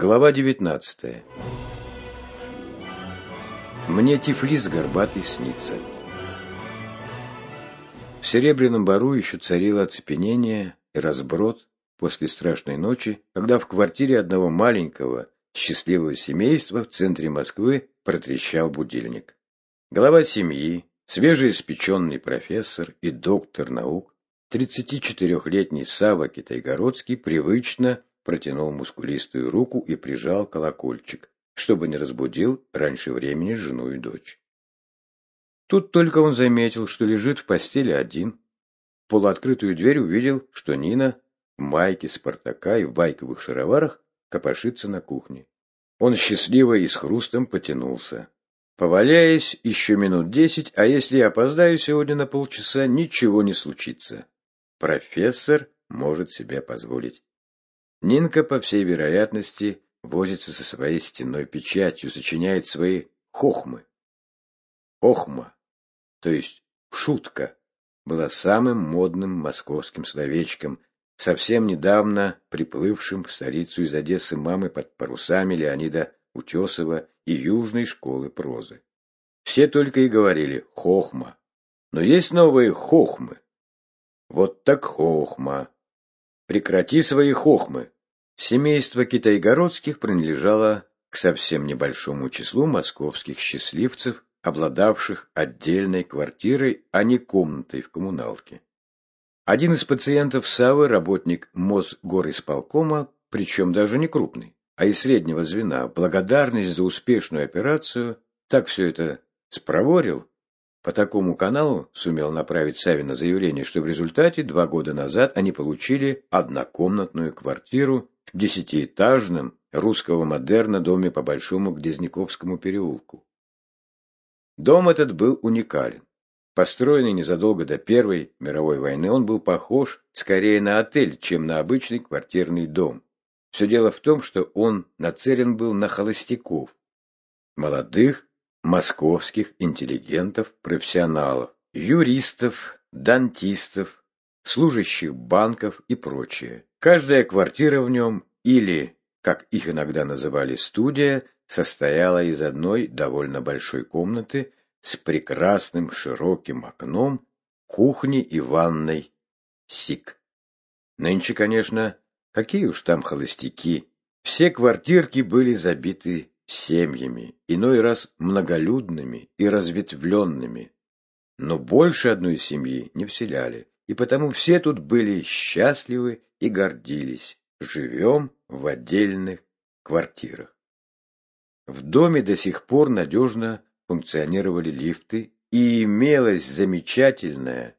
Глава 19 Мне Тифлис горбатый снится. В Серебряном Бару еще царило оцепенение и разброд после страшной ночи, когда в квартире одного маленького, счастливого семейства в центре Москвы протрещал будильник. Глава семьи, свежеиспеченный профессор и доктор наук, 34-летний Сава Китайгородский привычно протянул мускулистую руку и прижал колокольчик, чтобы не разбудил раньше времени жену и дочь. Тут только он заметил, что лежит в постели один. Полуоткрытую дверь увидел, что Нина в майке Спартака и в байковых шароварах копошится на кухне. Он счастливо и с хрустом потянулся. Поваляясь еще минут десять, а если я опоздаю сегодня на полчаса, ничего не случится. Профессор может себе позволить. Нинка, по всей вероятности, возится со своей стенной печатью, сочиняет свои хохмы. Хохма, то есть шутка, была самым модным московским словечком, совсем недавно приплывшим в столицу из Одессы мамы под парусами Леонида Утесова и Южной школы прозы. Все только и говорили «хохма». Но есть новые хохмы. Вот так хохма. Прекрати свои хохмы. Семейство китайгородских принадлежало к совсем небольшому числу московских счастливцев, обладавших отдельной квартирой, а не комнатой в коммуналке. Один из пациентов Савы – работник Мосгорисполкома, причем даже не крупный, а из среднего звена, благодарность за успешную операцию, так все это спроворил, по такому каналу сумел направить Савина заявление, что в результате два года назад они получили однокомнатную квартиру в десятиэтажном русского модерна доме по Большому Гдезняковскому переулку. Дом этот был уникален. Построенный незадолго до Первой мировой войны, он был похож скорее на отель, чем на обычный квартирный дом. Все дело в том, что он нацелен был на холостяков, молодых, московских интеллигентов, профессионалов, юристов, дантистов, служащих банков и прочее. Каждая квартира в нем или, как их иногда называли, студия, состояла из одной довольно большой комнаты с прекрасным широким окном, кухней и ванной СИК. Нынче, конечно, какие уж там холостяки, все квартирки были забиты семьями, иной раз многолюдными и разветвленными. Но больше одной семьи не вселяли, и потому все тут были счастливы и гордились. Живем в отдельных квартирах. В доме до сих пор надежно функционировали лифты, и имелась замечательная,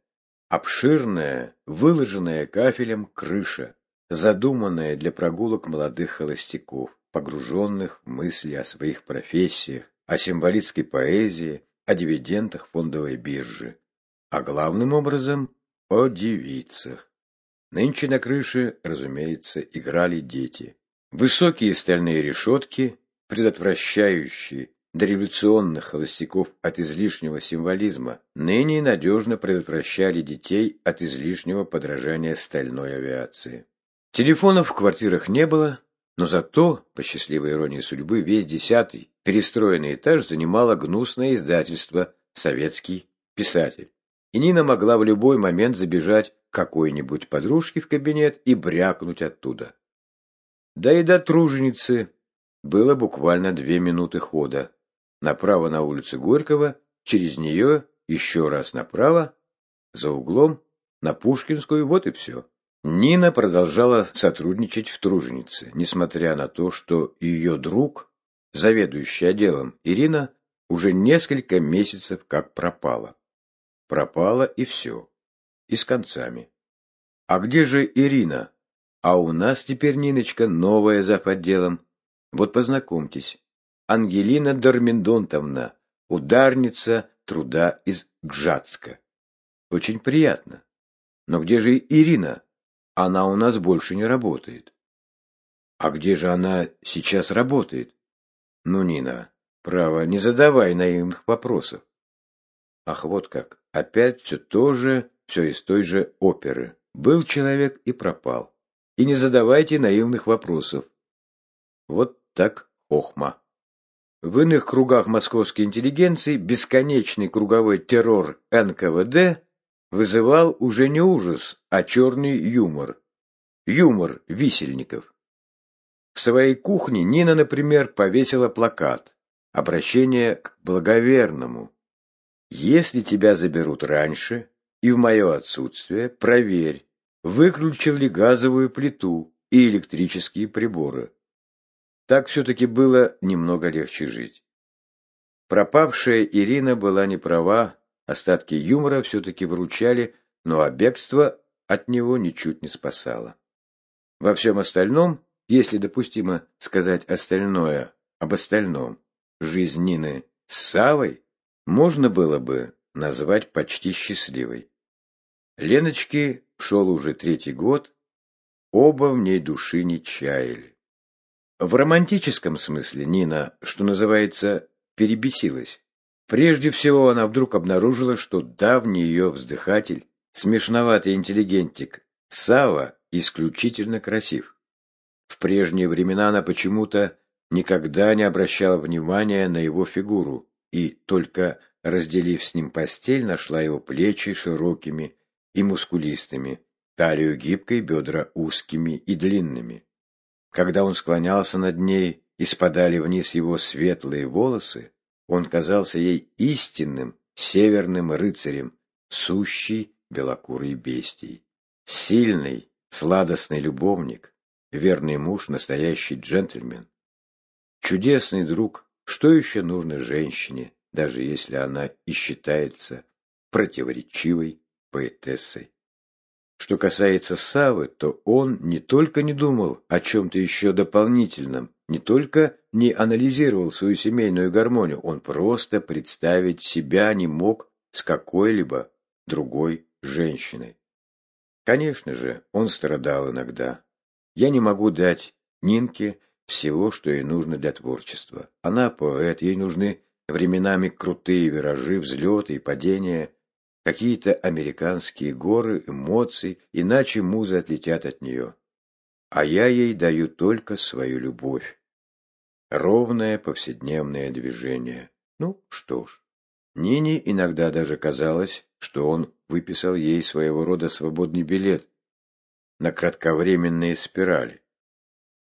обширная, выложенная кафелем крыша, задуманная для прогулок молодых холостяков погруженных в мысли о своих профессиях, о символистской поэзии, о дивидендах фондовой биржи, а главным образом о девицах. Нынче на крыше, разумеется, играли дети. Высокие стальные решетки, предотвращающие дореволюционных холостяков от излишнего символизма, ныне надежно предотвращали детей от излишнего подражания стальной авиации. Телефонов в квартирах не было, но зато, по счастливой иронии судьбы, весь десятый перестроенный этаж занимало гнусное издательство «Советский писатель». И Нина могла в любой момент забежать какой-нибудь подружке в кабинет и брякнуть оттуда. Да и до труженицы было буквально две минуты хода. Направо на улицу Горького, через нее еще раз направо, за углом, на Пушкинскую, вот и все. Нина продолжала сотрудничать в Труженице, несмотря на то, что ее друг, заведующий отделом Ирина, уже несколько месяцев как пропала. Пропала и все. И с концами. А где же Ирина? А у нас теперь, Ниночка, новая зав. отделом. Вот познакомьтесь. Ангелина Дорминдонтовна, ударница труда из Гжатска. Очень приятно. Но где же Ирина? Она у нас больше не работает. А где же она сейчас работает? Ну, Нина, право, не задавай наивных вопросов. Ах, вот как. Опять все то же, все из той же оперы. Был человек и пропал. И не задавайте наивных вопросов. Вот так хохма. В иных кругах московской интеллигенции бесконечный круговой террор НКВД вызывал уже не ужас, а черный юмор. Юмор висельников. В своей кухне Нина, например, повесила плакат «Обращение к благоверному». Если тебя заберут раньше и в мое отсутствие, проверь, выключил ли газовую плиту и электрические приборы. Так все-таки было немного легче жить. Пропавшая Ирина была не права, остатки юмора все-таки вручали, но а бегство от него ничуть не спасало. Во всем остальном, если допустимо сказать остальное об остальном, жизнь Нины с Савой можно было бы назвать почти счастливой. Леночке шел уже третий год, оба в ней души не чаяли. В романтическом смысле Нина, что называется, перебесилась. Прежде всего она вдруг обнаружила, что давний ее вздыхатель, смешноватый интеллигентик Сава исключительно красив. В прежние времена она почему-то никогда не обращала внимания на его фигуру и, только разделив с ним постель, нашла его плечи широкими и мускулистыми, талию гибкой, бедра узкими и длинными. Когда он склонялся над ней и спадали вниз его светлые волосы, он казался ей истинным северным рыцарем, сущий белокурой бестией. Сильный, сладостный любовник, верный муж, настоящий джентльмен. Чудесный друг, что еще нужно женщине, даже если она и считается противоречивой поэтессой. Что касается Савы, то он не только не думал о чем-то еще дополнительном, не только не анализировал свою семейную гармонию, он просто представить себя не мог с какой-либо другой женщиной. Конечно же, он страдал иногда. Я не могу дать Нинке всего, что ей нужно для творчества. Она поэт, ей нужны временами крутые виражи, взлеты и падения, какие-то американские горы, эмоций, иначе музы отлетят от нее. А я ей даю только свою любовь. Ровное повседневное движение. Ну, что ж. Нине иногда даже казалось, что он выписал ей своего рода свободный билет на кратковременные спирали.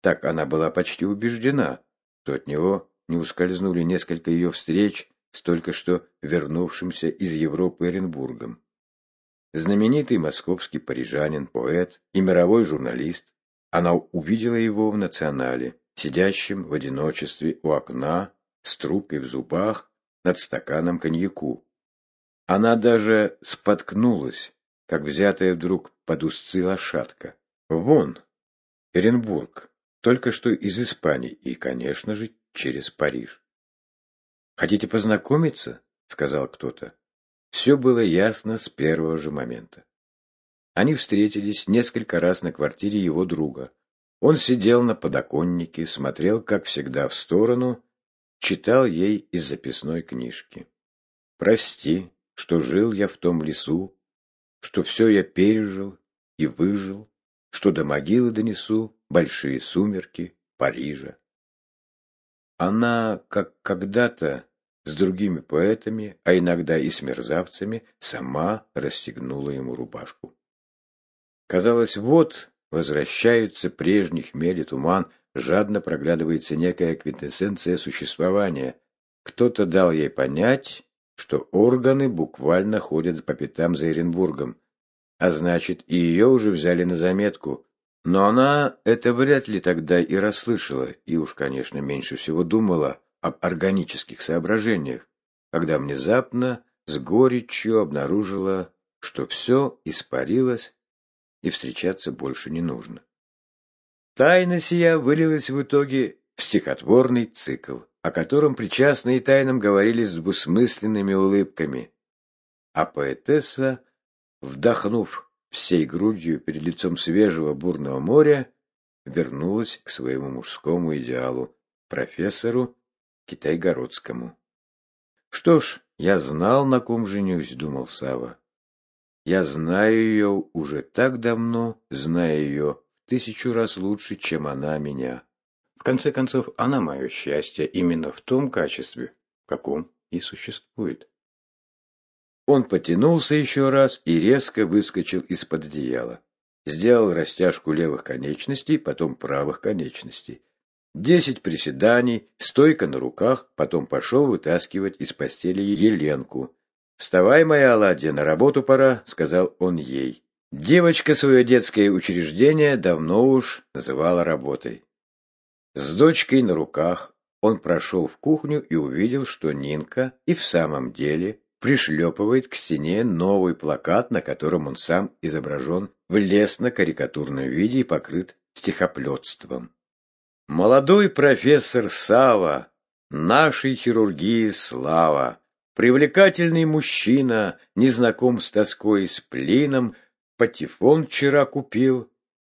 Так она была почти убеждена, что от него не ускользнули несколько ее встреч с только что вернувшимся из Европы Оренбургом. Знаменитый московский парижанин, поэт и мировой журналист, она увидела его в «Национале», сидящим в одиночестве у окна, с трубкой в зубах, над стаканом коньяку. Она даже споткнулась, как взятая вдруг под узцы лошадка. Вон, Оренбург, только что из Испании и, конечно же, через Париж. «Хотите познакомиться?» — сказал кто-то. Все было ясно с первого же момента. Они встретились несколько раз на квартире его друга. Он сидел на подоконнике, смотрел, как всегда, в сторону, читал ей из записной книжки. «Прости, что жил я в том лесу, что все я пережил и выжил, что до могилы донесу большие сумерки Парижа. Она, как когда-то с другими поэтами, а иногда и с мерзавцами, сама расстегнула ему рубашку. Казалось, вот возвращаются прежний хмель и туман, жадно проглядывается некая квинтэссенция существования. Кто-то дал ей понять, что органы буквально ходят по пятам за Оренбургом, а значит, и ее уже взяли на заметку, но она это вряд ли тогда и расслышала, и уж, конечно, меньше всего думала об органических соображениях, когда внезапно с горечью обнаружила, что все испарилось и встречаться больше не нужно. Тайна сия вылилась в итоге в стихотворный цикл, о котором причастные тайнам говорили с двусмысленными улыбками, а поэтесса, вдохнув всей грудью перед лицом свежего бурного моря, вернулась к своему мужскому идеалу, профессору Китайгородскому. Что ж, я знал, на ком женюсь, думал Сава. Я знаю ее уже так давно, знаю ее тысячу раз лучше, чем она меня. В конце концов, она мое счастье именно в том качестве, в каком и существует. Он потянулся еще раз и резко выскочил из-под одеяла. Сделал растяжку левых конечностей, потом правых конечностей. Десять приседаний, стойка на руках, потом пошел вытаскивать из постели Еленку. «Вставай, моя оладья, на работу пора», — сказал он ей. Девочка свое детское учреждение давно уж называла работой. С дочкой на руках он прошел в кухню и увидел, что Нинка и в самом деле пришлепывает к стене новый плакат, на котором он сам изображен в лесно-карикатурном виде и покрыт стихоплетством. Молодой профессор Сава, нашей хирургии слава, привлекательный мужчина, незнаком с тоской и с плином, патефон вчера купил,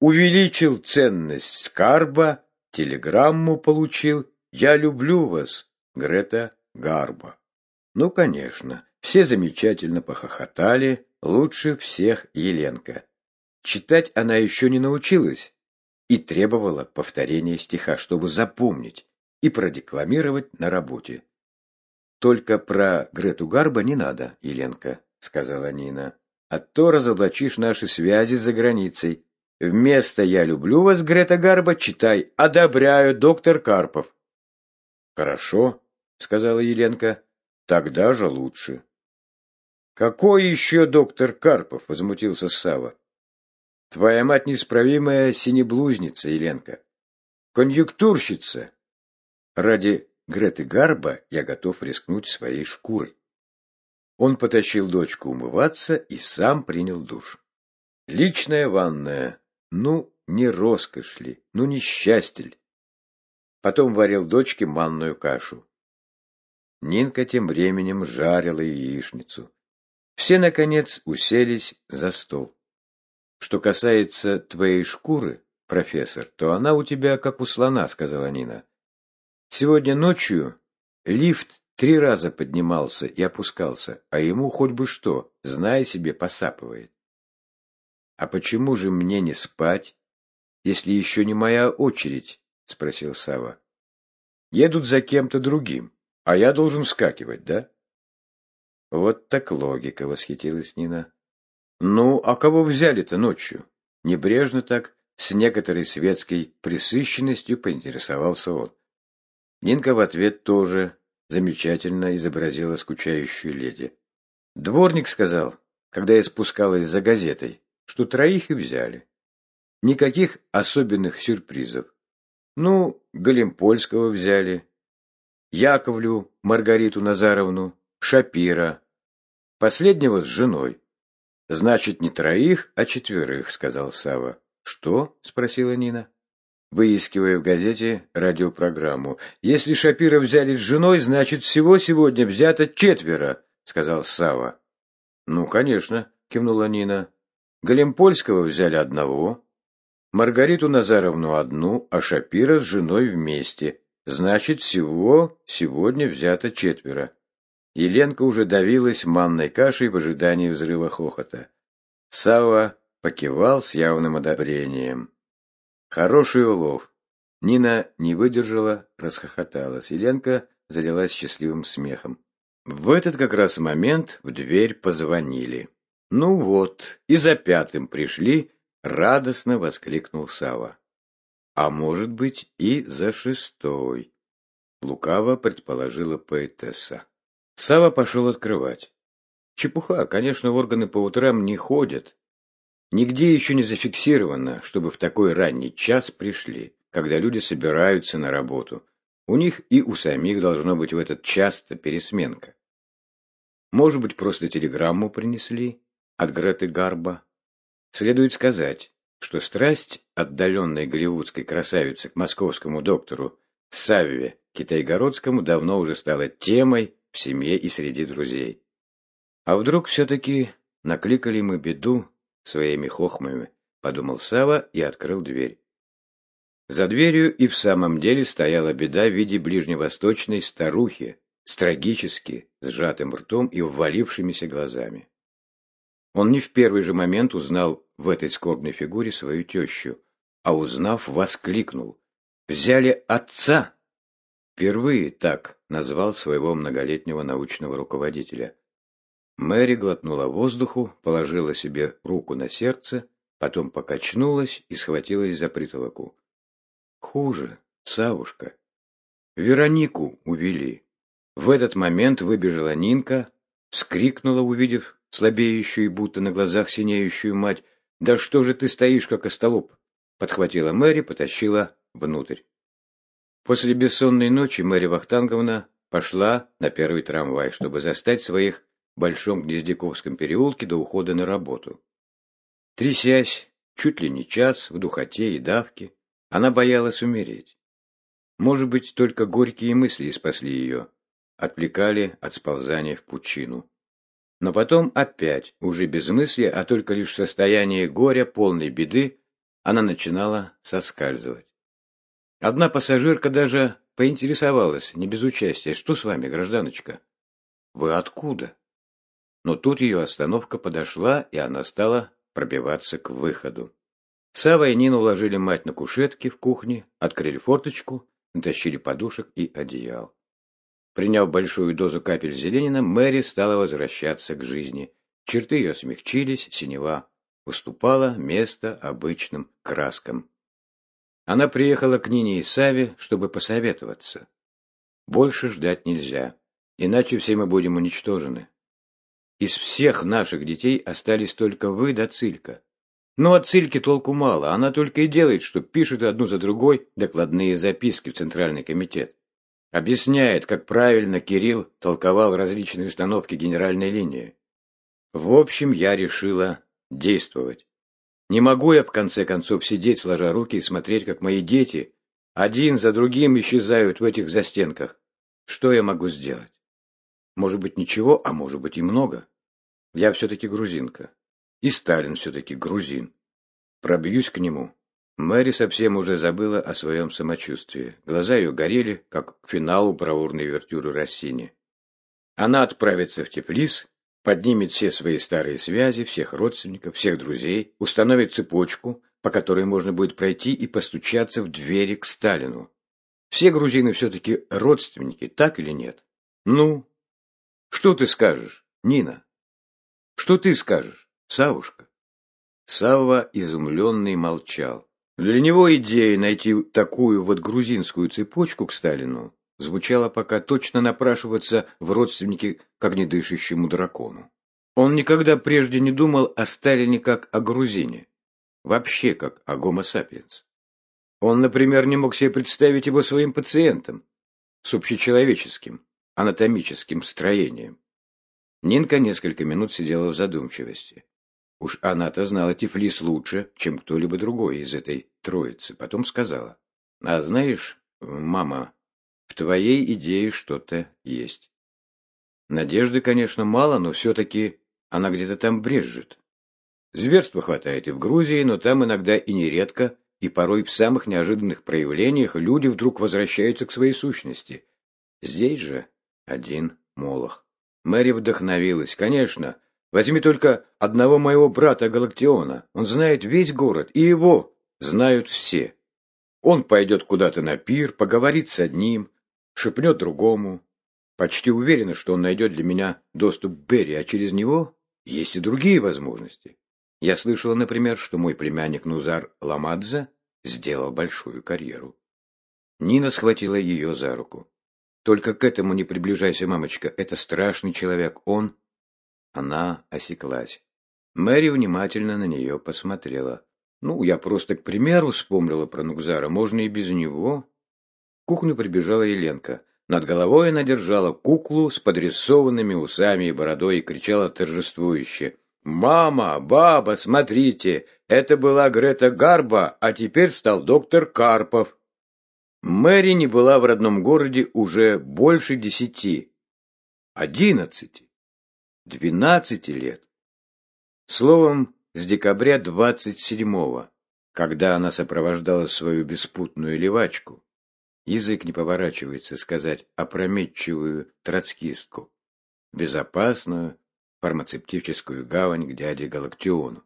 увеличил ценность скарба, телеграмму получил «Я люблю вас, Грета Гарба». Ну, конечно, все замечательно похохотали, лучше всех Еленка. Читать она еще не научилась и требовала повторения стиха, чтобы запомнить и продекламировать на работе. «Только про Грету Гарба не надо, Еленка», — сказала Нина а то разоблачишь наши связи за границей. Вместо «Я люблю вас», Грета Гарба, читай «Одобряю, доктор Карпов». «Хорошо», — сказала Еленка, — «тогда же лучше». «Какой еще доктор Карпов?» — возмутился Сава. «Твоя мать неисправимая синеблузница, Еленка. Конъюнктурщица. Ради Греты Гарба я готов рискнуть своей шкурой. Он потащил дочку умываться и сам принял душ. Личная ванная. Ну, не роскошь ли, ну, не счастье ли. Потом варил дочке манную кашу. Нинка тем временем жарила яичницу. Все, наконец, уселись за стол. Что касается твоей шкуры, профессор, то она у тебя как у слона, сказала Нина. Сегодня ночью лифт Три раза поднимался и опускался, а ему хоть бы что, зная себе, посапывает. «А почему же мне не спать, если еще не моя очередь?» — спросил Сава. «Едут за кем-то другим, а я должен вскакивать, да?» «Вот так логика», — восхитилась Нина. «Ну, а кого взяли-то ночью?» Небрежно так, с некоторой светской присыщенностью поинтересовался он. Нинка в ответ тоже замечательно изобразила скучающую леди. Дворник сказал, когда я спускалась за газетой, что троих и взяли. Никаких особенных сюрпризов. Ну, Големпольского взяли, Яковлю, Маргариту Назаровну, Шапира. Последнего с женой. Значит, не троих, а четверых, сказал Сава. Что? спросила Нина выискивая в газете радиопрограмму. «Если Шапира взяли с женой, значит, всего сегодня взято четверо», — сказал Сава. «Ну, конечно», — кивнула Нина. «Големпольского взяли одного, Маргариту Назаровну одну, а Шапира с женой вместе. Значит, всего сегодня взято четверо». Еленка уже давилась манной кашей в ожидании взрыва хохота. Сава покивал с явным одобрением. Хороший улов. Нина не выдержала, расхохоталась. Еленка залилась счастливым смехом. В этот как раз момент в дверь позвонили. «Ну вот, и за пятым пришли», — радостно воскликнул Сава. «А может быть, и за шестой», — лукаво предположила поэтесса. Сава пошел открывать. Чепуха, конечно, органы по утрам не ходят, Нигде еще не зафиксировано, чтобы в такой ранний час пришли, когда люди собираются на работу. У них и у самих должно быть в этот час-то пересменка. Может быть, просто телеграмму принесли от Греты Гарба. Следует сказать, что страсть отдаленной голливудской красавицы к московскому доктору Савве Китайгородскому давно уже стала темой в семье и среди друзей. А вдруг все-таки накликали мы беду своими хохмами, подумал Сава и открыл дверь. За дверью и в самом деле стояла беда в виде ближневосточной старухи с трагически сжатым ртом и ввалившимися глазами. Он не в первый же момент узнал в этой скорбной фигуре свою тещу, а узнав, воскликнул. Взяли отца. Впервые так назвал своего многолетнего научного руководителя. Мэри глотнула воздуху, положила себе руку на сердце, потом покачнулась и схватилась за притолоку. Хуже, Савушка. Веронику увели. В этот момент выбежала Нинка, вскрикнула, увидев слабеющую и будто на глазах синеющую мать. «Да что же ты стоишь, как остолоп?» Подхватила Мэри, потащила внутрь. После бессонной ночи Мэри Вахтанговна пошла на первый трамвай, чтобы застать своих Большом Гнездяковском переулке до ухода на работу. Трясясь, чуть ли не час, в духоте и давке, она боялась умереть. Может быть, только горькие мысли спасли ее, отвлекали от сползания в пучину. Но потом опять, уже без мысли, а только лишь в состоянии горя, полной беды, она начинала соскальзывать. Одна пассажирка даже поинтересовалась, не без участия, что с вами, гражданочка? Вы откуда? Но тут ее остановка подошла, и она стала пробиваться к выходу. Сава и Нина уложили мать на кушетке в кухне, открыли форточку, натащили подушек и одеял. Приняв большую дозу капель зеленина, Мэри стала возвращаться к жизни. Черты ее смягчились, синева уступала место обычным краскам. Она приехала к Нине и Саве, чтобы посоветоваться. Больше ждать нельзя, иначе все мы будем уничтожены. Из всех наших детей остались только вы да Цилька. Но от Цильки толку мало, она только и делает, что пишет одну за другой докладные записки в Центральный комитет. Объясняет, как правильно Кирилл толковал различные установки генеральной линии. В общем, я решила действовать. Не могу я, в конце концов, сидеть, сложа руки и смотреть, как мои дети один за другим исчезают в этих застенках. Что я могу сделать? Может быть, ничего, а может быть и много. Я все-таки грузинка. И Сталин все-таки грузин. Пробьюсь к нему, Мэри совсем уже забыла о своем самочувствии. Глаза ее горели, как к финалу бравурной вертюры Россини. Она отправится в Тифлис, поднимет все свои старые связи, всех родственников, всех друзей, установит цепочку, по которой можно будет пройти и постучаться в двери к Сталину. Все грузины все-таки родственники, так или нет? Ну, что ты скажешь, Нина? Что ты скажешь, Савушка? Савва, изумленный, молчал. Для него идея найти такую вот грузинскую цепочку к Сталину звучала пока точно напрашиваться в родственники к огнедышащему дракону. Он никогда прежде не думал о Сталине как о грузине, вообще как о гомо сапиенс. Он, например, не мог себе представить его своим пациентом с общечеловеческим, анатомическим строением. Нинка несколько минут сидела в задумчивости. Уж она-то знала Тифлис лучше, чем кто-либо другой из этой троицы. Потом сказала, а знаешь, мама, в твоей идее что-то есть. Надежды, конечно, мало, но все-таки она где-то там брежет. Зверства хватает и в Грузии, но там иногда и нередко, и порой в самых неожиданных проявлениях люди вдруг возвращаются к своей сущности. Здесь же один Молох. Мэри вдохновилась. Конечно, Возьми только одного моего брата Галактиона. Он знает весь город, и его знают все. Он пойдет куда-то на пир, поговорит с одним, шепнет другому. Почти уверена, что он найдет для меня доступ к Берри, а через него есть и другие возможности. Я слышала, например, что мой племянник Нузар Ламадзе сделал большую карьеру. Нина схватила ее за руку. «Только к этому не приближайся, мамочка. Это страшный человек. Он она осеклась. Мэри внимательно на нее посмотрела. «Ну, я просто к примеру вспомнила про Нукзара. Можно и без него». В кухню прибежала Еленка. Над головой она держала куклу с подрисованными усами и бородой и кричала торжествующе. «Мама, баба, смотрите! Это была Грета Гарба, а теперь стал доктор Карпов!» Мэри не была в родном городе уже больше десяти. Одиннадцати. Двенадцати лет. Словом, с декабря двадцать седьмого, когда она сопровождала свою беспутную левачку, язык не поворачивается сказать опрометчивую троцкистку, безопасную фармацевтическую гавань к дяде Галактиону.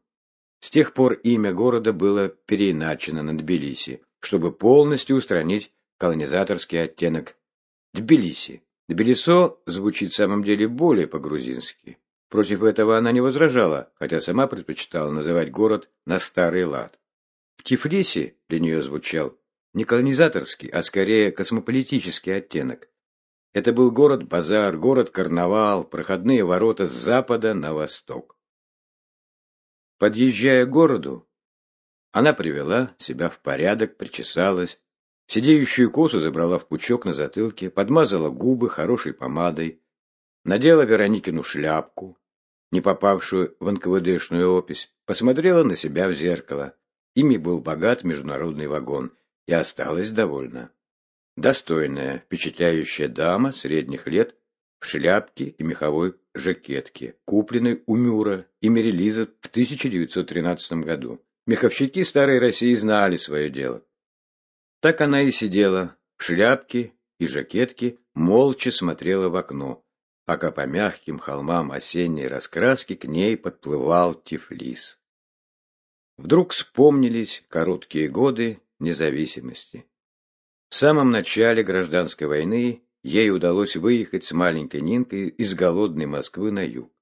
С тех пор имя города было переиначено на Тбилиси, чтобы полностью устранить колонизаторский оттенок Тбилиси. Тбилисо звучит в самом деле более по-грузински. Против этого она не возражала, хотя сама предпочитала называть город на старый лад. В Тифлисе для нее звучал не колонизаторский, а скорее космополитический оттенок. Это был город-базар, город-карнавал, проходные ворота с запада на восток. Подъезжая к городу, она привела себя в порядок, причесалась, сидеющую косу забрала в пучок на затылке, подмазала губы хорошей помадой, надела Вероникину шляпку, не попавшую в НКВДшную опись, посмотрела на себя в зеркало. Ими был богат международный вагон, и осталась довольна. Достойная, впечатляющая дама средних лет в шляпке и меховой жакетке, купленной у Мюра и Мерилиза в 1913 году. Меховщики старой России знали свое дело. Так она и сидела в шляпке и жакетке, молча смотрела в окно, пока по мягким холмам осенней раскраски к ней подплывал Тифлис. Вдруг вспомнились короткие годы независимости. В самом начале гражданской войны ей удалось выехать с маленькой Нинкой из голодной Москвы на юг.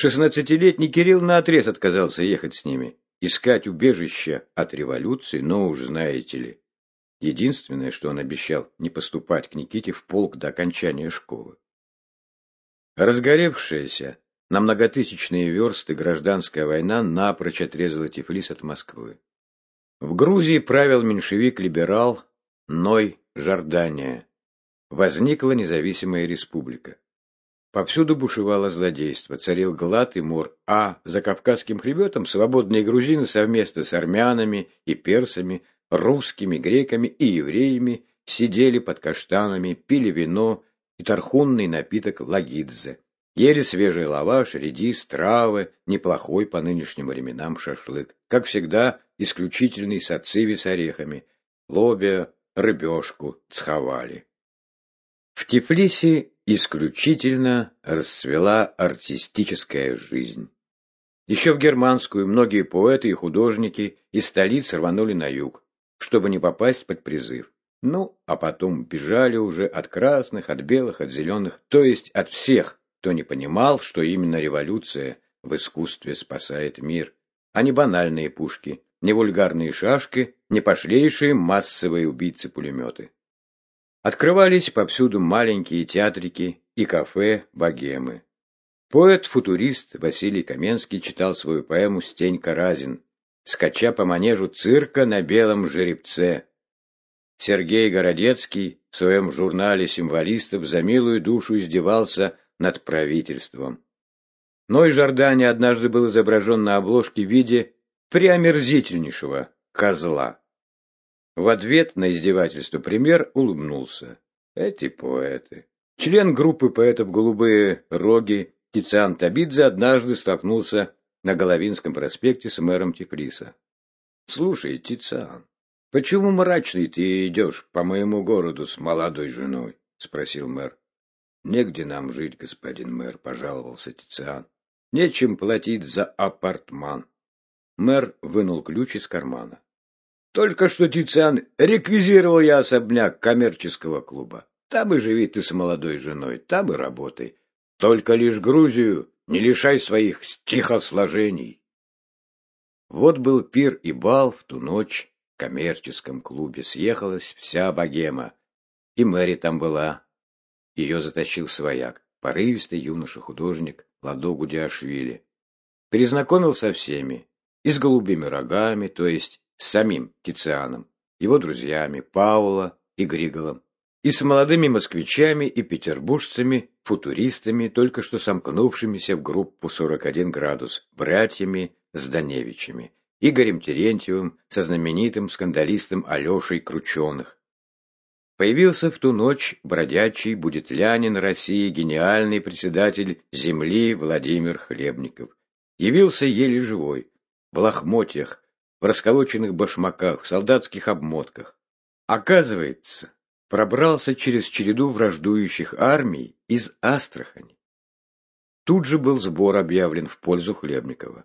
Шестнадцатилетний Кирилл наотрез отказался ехать с ними, искать убежище от революции, но уж знаете ли. Единственное, что он обещал, не поступать к Никите в полк до окончания школы. Разгоревшаяся на многотысячные версты гражданская война напрочь отрезала Тифлис от Москвы. В Грузии правил меньшевик-либерал Ной Жордания. Возникла независимая республика. Повсюду бушевало злодейство, царил глад и мор, а за Кавказским хребетом свободные грузины совместно с армянами и персами, русскими, греками и евреями сидели под каштанами, пили вино и тархунный напиток лагидзе. Ели свежий лаваш, редис, травы, неплохой по нынешним временам шашлык. Как всегда, исключительный сациви с орехами, лобия, рыбешку цховали. В Тифлисе исключительно расцвела артистическая жизнь. Еще в германскую многие поэты и художники из столиц рванули на юг, чтобы не попасть под призыв. Ну, а потом бежали уже от красных, от белых, от зеленых, то есть от всех, кто не понимал, что именно революция в искусстве спасает мир, а не банальные пушки, не вульгарные шашки, не пошлейшие массовые убийцы-пулеметы. Открывались повсюду маленькие театрики и кафе «Богемы». Поэт-футурист Василий Каменский читал свою поэму «Стень Каразин», скача по манежу цирка на белом жеребце. Сергей Городецкий в своем журнале символистов за милую душу издевался над правительством. Но и Жордани однажды был изображен на обложке в виде преомерзительнейшего козла. В ответ на издевательство премьер улыбнулся. Эти поэты. Член группы поэтов «Голубые роги» Тициан Табидзе однажды столкнулся на Головинском проспекте с мэром Тифлиса. «Слушай, Тициан, почему мрачный ты идешь по моему городу с молодой женой?» — спросил мэр. «Негде нам жить, господин мэр», — пожаловался Тициан. «Нечем платить за апартман». Мэр вынул ключ из кармана. «Только что, Тициан, реквизировал я особняк коммерческого клуба. Там и живи ты с молодой женой, там и работай. Только лишь Грузию не лишай своих стихосложений». Вот был пир и бал в ту ночь в коммерческом клубе. Съехалась вся богема. И Мэри там была, ее затащил свояк, порывистый юноша-художник Ладо Гудиашвили. Перезнакомил со всеми, и с голубыми рогами, то есть с самим Тицианом, его друзьями Паула и Григолом, и с молодыми москвичами и петербуржцами, футуристами, только что сомкнувшимися в группу 41 градус, братьями Зданевичами, Игорем Терентьевым со знаменитым скандалистом Алешей Крученых, Появился в ту ночь бродячий будетлянин России, гениальный председатель земли Владимир Хлебников. Явился еле живой, в лохмотьях, в расколоченных башмаках, в солдатских обмотках. Оказывается, пробрался через череду враждующих армий из Астрахани. Тут же был сбор объявлен в пользу Хлебникова.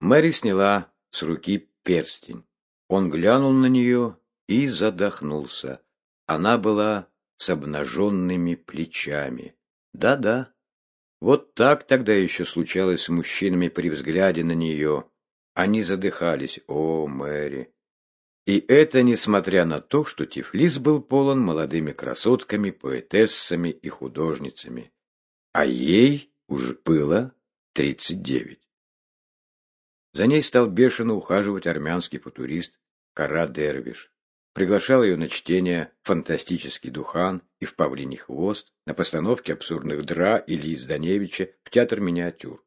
Мэри сняла с руки перстень. Он глянул на нее и задохнулся. Она была с обнаженными плечами. Да-да, вот так тогда еще случалось с мужчинами при взгляде на нее. Они задыхались. О, Мэри! И это несмотря на то, что Тифлис был полон молодыми красотками, поэтессами и художницами. А ей уже было тридцать девять. За ней стал бешено ухаживать армянский футурист Кара Дервиш. Приглашал ее на чтение «Фантастический духан» и «В павлиний хвост», на постановке абсурдных дра Ильи Зданевича в театр миниатюр.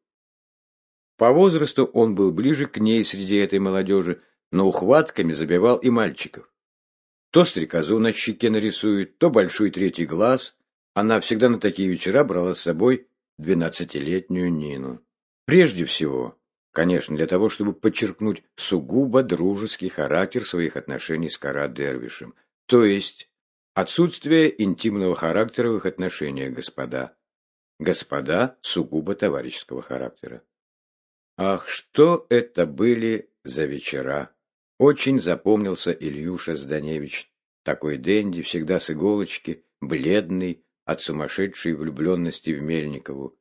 По возрасту он был ближе к ней среди этой молодежи, но ухватками забивал и мальчиков. То стрекозу на щеке нарисует, то большой третий глаз. Она всегда на такие вечера брала с собой двенадцатилетнюю Нину. Прежде всего, Конечно, для того, чтобы подчеркнуть сугубо дружеский характер своих отношений с Кара Дервишем, то есть отсутствие интимного характера в их отношениях, господа. Господа сугубо товарищеского характера. Ах, что это были за вечера! Очень запомнился Ильюша Зданевич, такой денди, всегда с иголочки, бледный, от сумасшедшей влюбленности в Мельникову.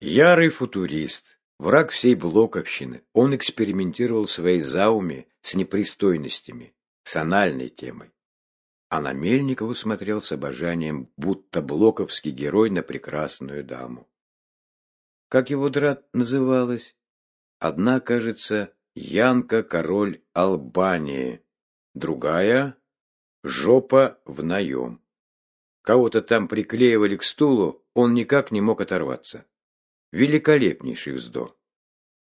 Ярый футурист, Враг всей блоковщины, он экспериментировал своей зауме с непристойностями, с анальной темой. А на Мельникову смотрел с обожанием, будто блоковский герой на прекрасную даму. Как его драт называлась? Одна, кажется, Янка, король Албании, другая — жопа в наем. Кого-то там приклеивали к стулу, он никак не мог оторваться. Великолепнейший вздор.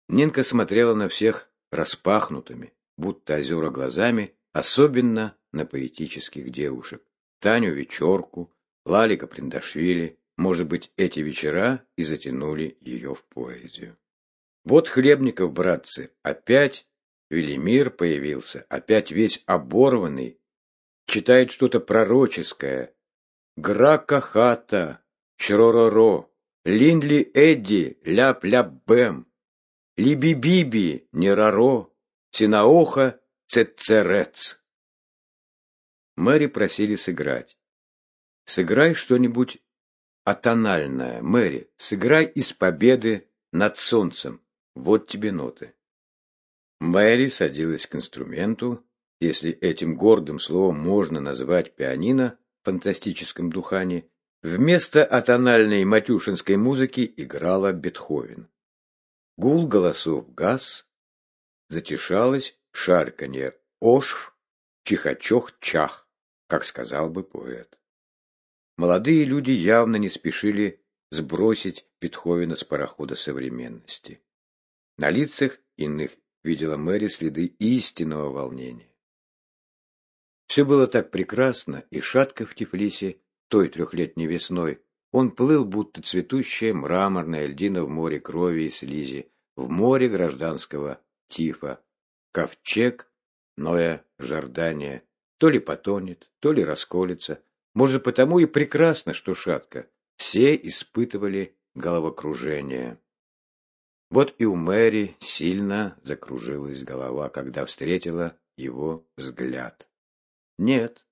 Нинка смотрела на всех распахнутыми, будто озера глазами, особенно на поэтических девушек. Таню Вечерку, Лалика Приндашвили. Может быть, эти вечера и затянули ее в поэзию. Вот Хлебников, братцы, опять Велимир появился, опять весь оборванный, читает что-то пророческое. Гра-кахата, чророро, Линли Эдди, ляп-ляп-бэм, Либи-биби, нераро, Синаоха, цецерец. Мэри просили сыграть. Сыграй что-нибудь атональное, Мэри, сыграй из победы над солнцем. Вот тебе ноты. Мэри садилась к инструменту, если этим гордым словом можно назвать пианино в фантастическом духане, Вместо атональной матюшинской музыки играла Бетховен. Гул голосов газ, затишалось шарканье ошв, чихачох-чах, как сказал бы поэт. Молодые люди явно не спешили сбросить Бетховена с парохода современности. На лицах иных видела Мэри следы истинного волнения. Все было так прекрасно и шатко в Тифлисе, той трехлетней весной, он плыл, будто цветущая мраморная льдина в море крови и слизи, в море гражданского тифа. Ковчег, Ноя, Жордания, то ли потонет, то ли расколется. Может, потому и прекрасно, что шатко. Все испытывали головокружение. Вот и у Мэри сильно закружилась голова, когда встретила его взгляд. Нет,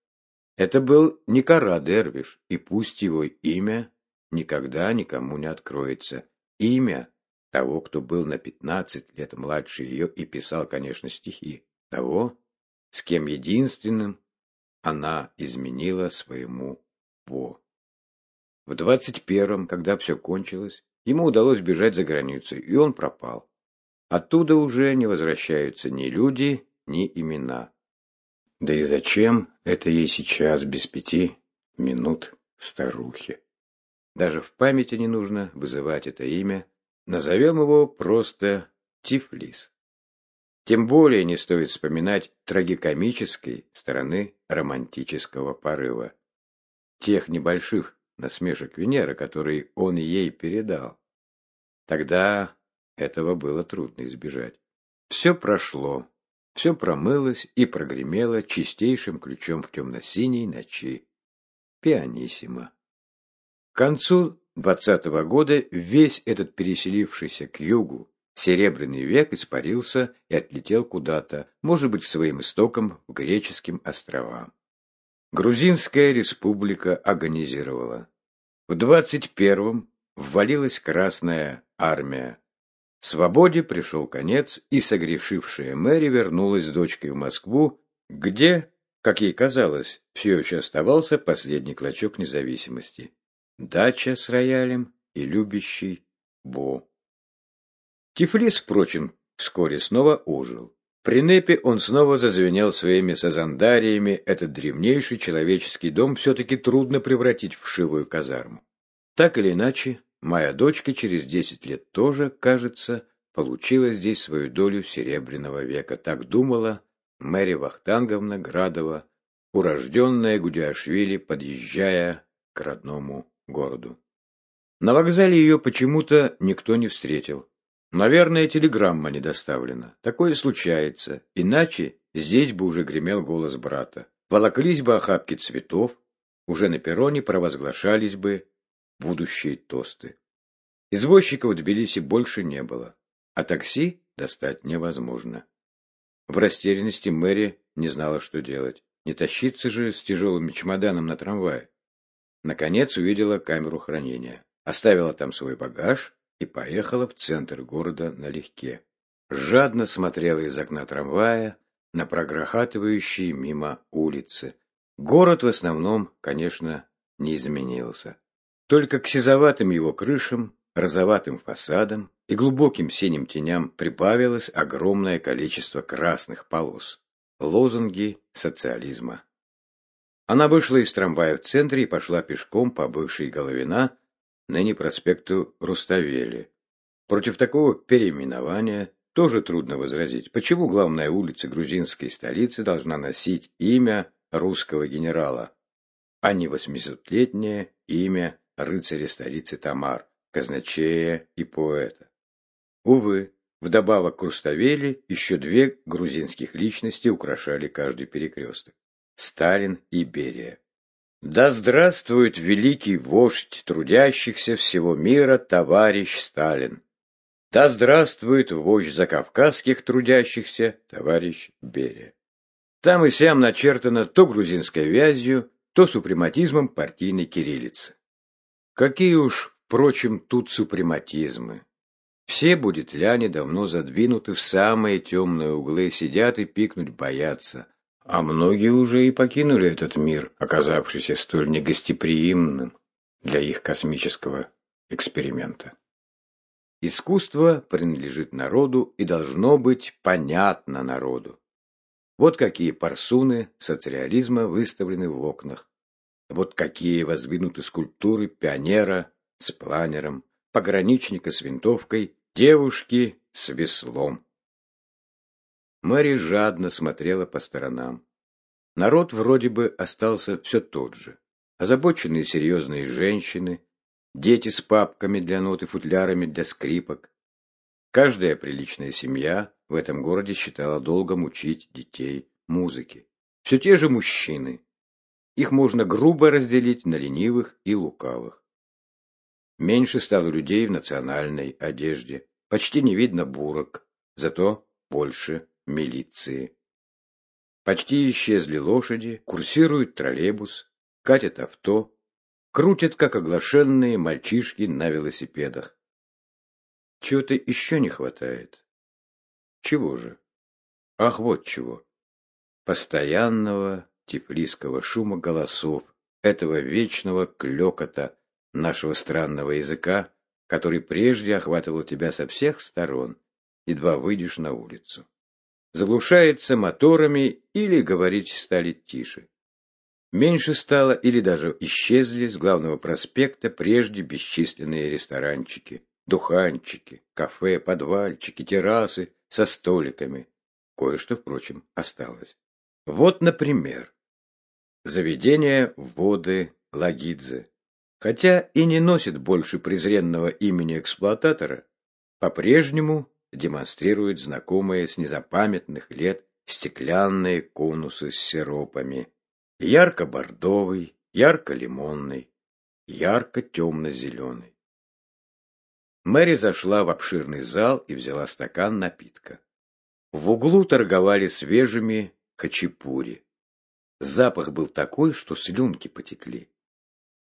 это был Никара Дервиш, и пусть его имя никогда никому не откроется. Имя того, кто был на пятнадцать лет младше ее и писал, конечно, стихи. Того, с кем единственным она изменила своему «во». В двадцать первом, когда все кончилось, ему удалось бежать за границу, и он пропал. Оттуда уже не возвращаются ни люди, ни имена. Да и зачем это ей сейчас без пяти минут старухе? Даже в памяти не нужно вызывать это имя. Назовем его просто Тифлис. Тем более не стоит вспоминать трагикомической стороны романтического порыва. Тех небольших насмешек Венеры, которые он ей передал. Тогда этого было трудно избежать. Все прошло, все промылось и прогремело чистейшим ключом в темно-синей ночи. Пианиссимо. К концу двадцатого года весь этот переселившийся к югу Серебряный век испарился и отлетел куда-то, может быть, своим истокам в греческим островам. Грузинская республика агонизировала. В двадцать первом ввалилась Красная армия. Свободе пришел конец, и согрешившая Мэри вернулась с дочкой в Москву, где, как ей казалось, все еще оставался последний клочок независимости. Дача с роялем и любящий Бо. Тифлис, впрочем, вскоре снова ожил. При Непе он снова зазвенел своими сазандариями, этот древнейший человеческий дом все-таки трудно превратить в шивую казарму. Так или иначе, моя дочка через десять лет тоже, кажется, получила здесь свою долю серебряного века. Так думала Мэри Вахтанговна Градова, урожденная Гудяшвили, подъезжая к родному городу. На вокзале ее почему-то никто не встретил. Наверное, телеграмма не доставлена. Такое случается. Иначе здесь бы уже гремел голос брата. Волоклись бы охапки цветов, уже на перроне провозглашались бы будущие тосты. Извозчиков в Тбилиси больше не было, а такси достать невозможно. В растерянности Мэри не знала, что делать. Не тащиться же с тяжелым чемоданом на трамвае. Наконец увидела камеру хранения. Оставила там свой багаж и поехала в центр города налегке. Жадно смотрела из окна трамвая на прогрохатывающие мимо улицы. Город в основном, конечно, не изменился. Только к сизоватым его крышам, розоватым фасадам и глубоким синим теням прибавилось огромное количество красных полос. Лозунги социализма. Она вышла из трамвая в центре и пошла пешком по бывшей Головина ныне проспекту Руставели. Против такого переименования тоже трудно возразить. Почему главная улица грузинской столицы должна носить имя русского генерала, а не восьмисотлетнее имя рыцаря столицы Тамар, казначея и поэта? Увы, вдобавок к Руставели еще две грузинских личности украшали каждый перекресток – Сталин и Берия. Да здравствует великий вождь трудящихся всего мира, товарищ Сталин! Да здравствует вождь закавказских трудящихся, товарищ Берия! Там и сям начертано то грузинской вязью, то супрематизмом партийной кириллицы. Какие уж, впрочем, тут супрематизмы. Все будет ляне давно задвинуты в самые темные углы, сидят и пикнуть боятся, а многие уже и покинули этот мир, оказавшийся столь негостеприимным для их космического эксперимента. Искусство принадлежит народу и должно быть понятно народу. Вот какие парсуны социализма выставлены в окнах. Вот какие воздвинуты скульптуры пионера с планером, пограничника с винтовкой, девушки с веслом. Мэри жадно смотрела по сторонам. Народ вроде бы остался все тот же. Озабоченные серьезные женщины, дети с папками для нот и футлярами для скрипок. Каждая приличная семья в этом городе считала долгом учить детей музыке. Все те же мужчины. Их можно грубо разделить на ленивых и лукавых. Меньше стало людей в национальной одежде. Почти не видно бурок, зато больше милиции. Почти исчезли лошади, курсирует троллейбус, катят авто, крутят, как оглашенные мальчишки на велосипедах. Чего-то еще не хватает. Чего же? Ах, вот чего. Постоянного теплийского шума голосов, этого вечного клекота нашего странного языка, который прежде охватывал тебя со всех сторон, едва выйдешь на улицу заглушается моторами или говорить стали тише. Меньше стало или даже исчезли с главного проспекта прежде бесчисленные ресторанчики, духанчики, кафе, подвальчики, террасы со столиками. Кое-что, впрочем, осталось. Вот, например, заведение воды Лагидзе. Хотя и не носит больше презренного имени эксплуататора, по-прежнему демонстрирует знакомые с незапамятных лет стеклянные конусы с сиропами. Ярко-бордовый, ярко-лимонный, ярко-темно-зеленый. Мэри зашла в обширный зал и взяла стакан напитка. В углу торговали свежими хачапури. Запах был такой, что слюнки потекли.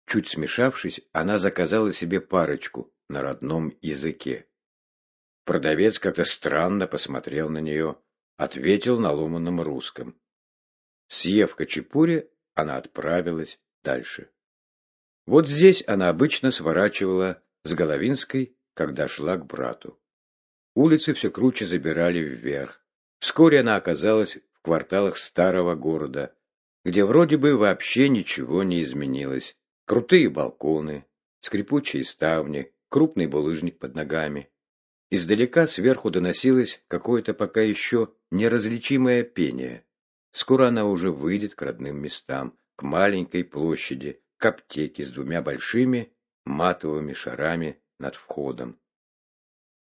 Чуть смешавшись, она заказала себе парочку на родном языке. Продавец как-то странно посмотрел на нее, ответил на ломаном русском. Съев хачапури, она отправилась дальше. Вот здесь она обычно сворачивала с Головинской, когда шла к брату. Улицы все круче забирали вверх. Вскоре она оказалась в кварталах старого города, где вроде бы вообще ничего не изменилось. Крутые балконы, скрипучие ставни, крупный булыжник под ногами. Издалека сверху доносилось какое-то пока еще неразличимое пение. Скоро она уже выйдет к родным местам, к маленькой площади, к аптеке с двумя большими матовыми шарами над входом.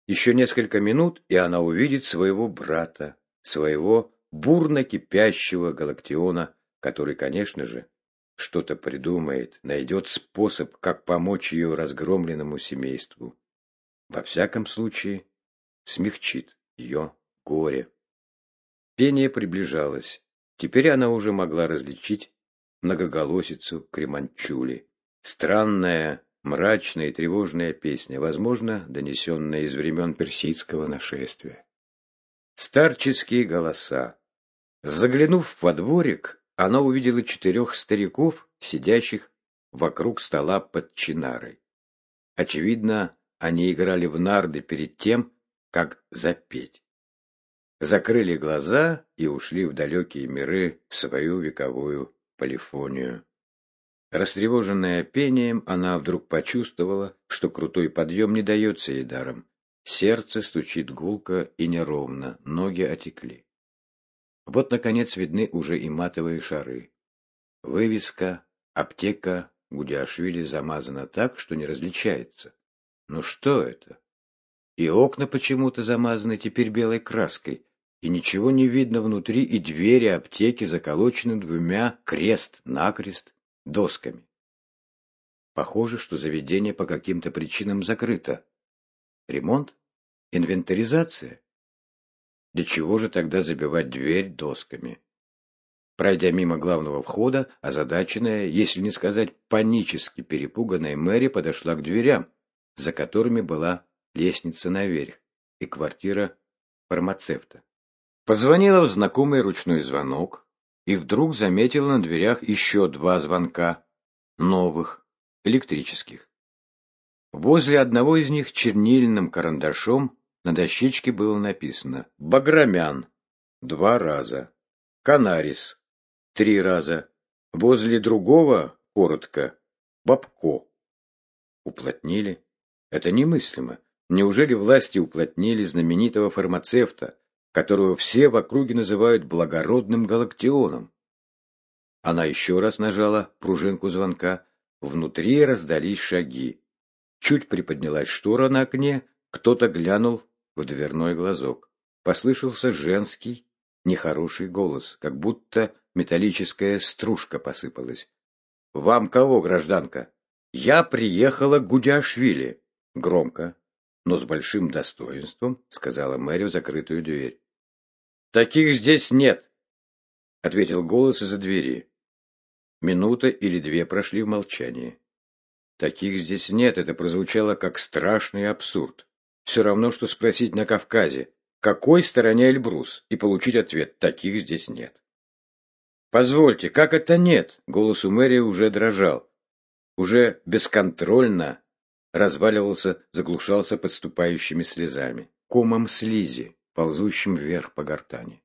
Еще несколько минут, и она увидит своего брата, своего бурно кипящего галактиона, который, конечно же, что-то придумает, найдет способ, как помочь ее разгромленному семейству. Во всяком случае, смягчит ее горе. Пение приближалось. Теперь она уже могла различить многоголосицу Креманчули. Странная, мрачная и тревожная песня, возможно, донесенная из времен персидского нашествия. Старческие голоса. Заглянув во дворик, она увидела четырех стариков, сидящих вокруг стола под чинарой. Очевидно, они играли в нарды перед тем, как запеть. Закрыли глаза и ушли в далекие миры в свою вековую полифонию. Растревоженная пением, она вдруг почувствовала, что крутой подъем не дается ей даром. Сердце стучит гулко и неровно, ноги отекли. Вот, наконец, видны уже и матовые шары. Вывеска «Аптека Гудяшвили» замазана так, что не различается. Ну что это? И окна почему-то замазаны теперь белой краской, и ничего не видно внутри, и двери аптеки заколочены двумя крест-накрест досками. Похоже, что заведение по каким-то причинам закрыто. Ремонт? Инвентаризация? Для чего же тогда забивать дверь досками? Пройдя мимо главного входа, озадаченная, если не сказать панически перепуганная Мэри подошла к дверям, за которыми была лестница наверх и квартира фармацевта. Позвонила в знакомый ручной звонок и вдруг заметила на дверях еще два звонка, новых, электрических. Возле одного из них чернильным карандашом на дощечке было написано «Баграмян» два раза, «Канарис» три раза, возле другого, коротко, «Бабко». Уплотнили? Это немыслимо. Неужели власти уплотнили знаменитого фармацевта, которого все в округе называют благородным галактионом. Она еще раз нажала пружинку звонка. Внутри раздались шаги. Чуть приподнялась штора на окне, кто-то глянул в дверной глазок. Послышался женский, нехороший голос, как будто металлическая стружка посыпалась. «Вам кого, гражданка?» «Я приехала к Гудяшвили», — громко, но с большим достоинством сказала Мэри в закрытую дверь. «Таких здесь нет», — ответил голос из-за двери. Минута или две прошли в молчании. «Таких здесь нет» — это прозвучало как страшный абсурд. Все равно, что спросить на Кавказе, какой стороне Эльбрус, и получить ответ «таких здесь нет». «Позвольте, как это нет?» — голос у Мэри уже дрожал. Уже бесконтрольно разваливался, заглушался подступающими слезами, комом слизи, ползущим вверх по гортани.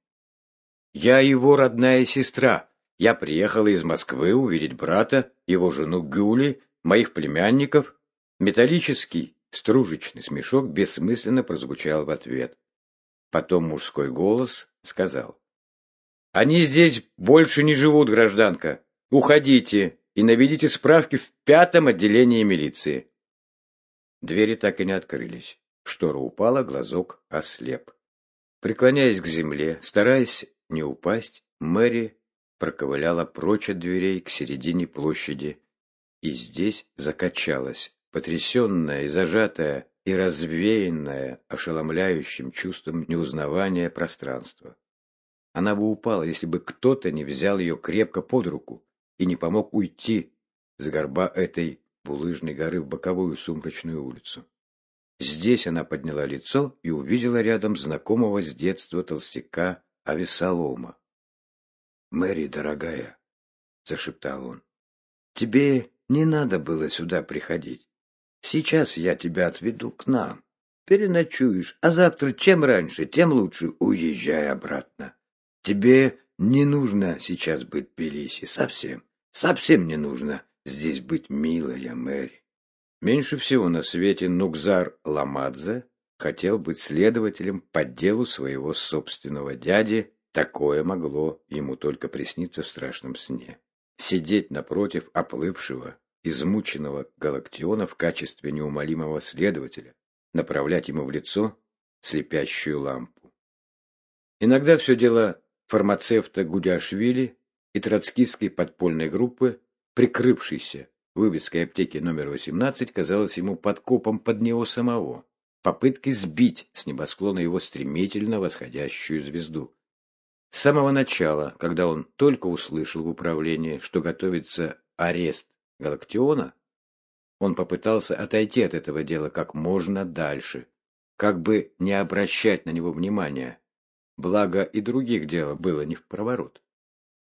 «Я его родная сестра. Я приехала из Москвы увидеть брата, его жену Гюли, моих племянников». Металлический, стружечный смешок бессмысленно прозвучал в ответ. Потом мужской голос сказал. «Они здесь больше не живут, гражданка. Уходите и наведите справки в пятом отделении милиции. Двери так и не открылись. Штора упала, глазок ослеп. Преклоняясь к земле, стараясь не упасть, Мэри проковыляла прочь от дверей к середине площади и здесь закачалась, потрясенная и зажатая и развеянное ошеломляющим чувством неузнавания пространство. Она бы упала, если бы кто-то не взял ее крепко под руку и не помог уйти с горба этой булыжной горы в боковую сумрачную улицу. Здесь она подняла лицо и увидела рядом знакомого с детства толстяка Авесолома. «Мэри, дорогая», — зашептал он, — «тебе не надо было сюда приходить. Сейчас я тебя отведу к нам. Переночуешь, а завтра чем раньше, тем лучше уезжай обратно. Тебе не нужно сейчас быть в Тбилиси, совсем, совсем не нужно здесь быть, милая Мэри. Меньше всего на свете Нукзар Ламадзе хотел быть следователем по делу своего собственного дяди, такое могло ему только присниться в страшном сне. Сидеть напротив оплывшего, измученного Галактиона в качестве неумолимого следователя, направлять ему в лицо слепящую лампу. Иногда все дело фармацевта Гудяшвили и троцкистской подпольной группы, прикрывшейся вывеской аптеки номер 18, казалось ему подкопом под него самого, попыткой сбить с небосклона его стремительно восходящую звезду. С самого начала, когда он только услышал в управлении, что готовится арест Галактиона, он попытался отойти от этого дела как можно дальше, как бы не обращать на него внимания. Благо и других дел было не в проворот.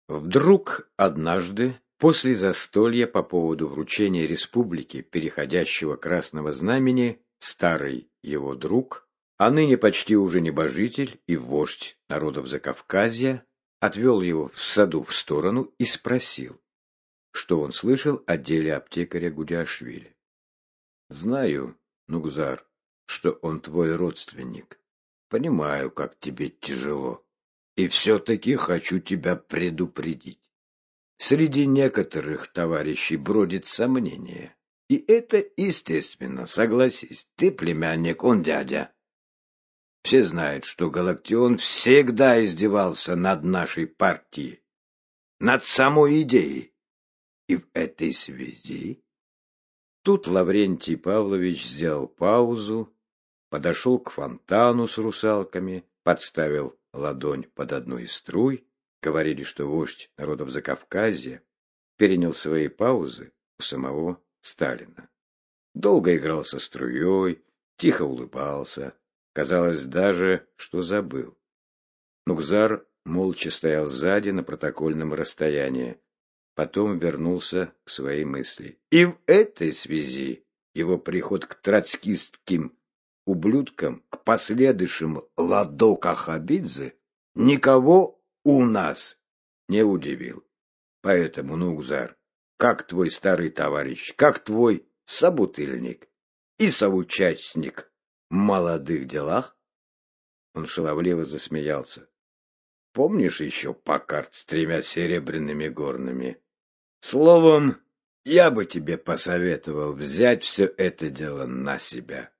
Вдруг однажды, после застолья по поводу вручения республики, переходящего красного знамени, старый его друг, а ныне почти уже небожитель и вождь народов Закавказья, отвел его в саду в сторону и спросил, что он слышал о деле аптекаря Гудяшвили. «Знаю, Нугзар, что он твой родственник. Понимаю, как тебе тяжело. И все-таки хочу тебя предупредить. Среди некоторых товарищей бродит сомнение. И это естественно, согласись. Ты племянник, он дядя. Все знают, что Галактион всегда издевался над нашей партией, над самой идеей. И в этой связи... Тут Лаврентий Павлович сделал паузу, подошел к фонтану с русалками, подставил ладонь под одну из струй. Говорили, что вождь народов Закавказья перенял свои паузы у самого Сталина. Долго играл со струей, тихо улыбался. Казалось даже, что забыл. Нукзар молча стоял сзади на протокольном расстоянии, Потом вернулся к своей мысли. И в этой связи его приход к троцкистским ублюдкам, к последующим Ладо Кахабидзе, никого у нас не удивил. Поэтому, Нугзар, как твой старый товарищ, как твой собутыльник и соучастник в молодых делах? Он шаловливо засмеялся. Помнишь еще Паккарт с тремя серебряными горными? Словом, я бы тебе посоветовал взять все это дело на себя.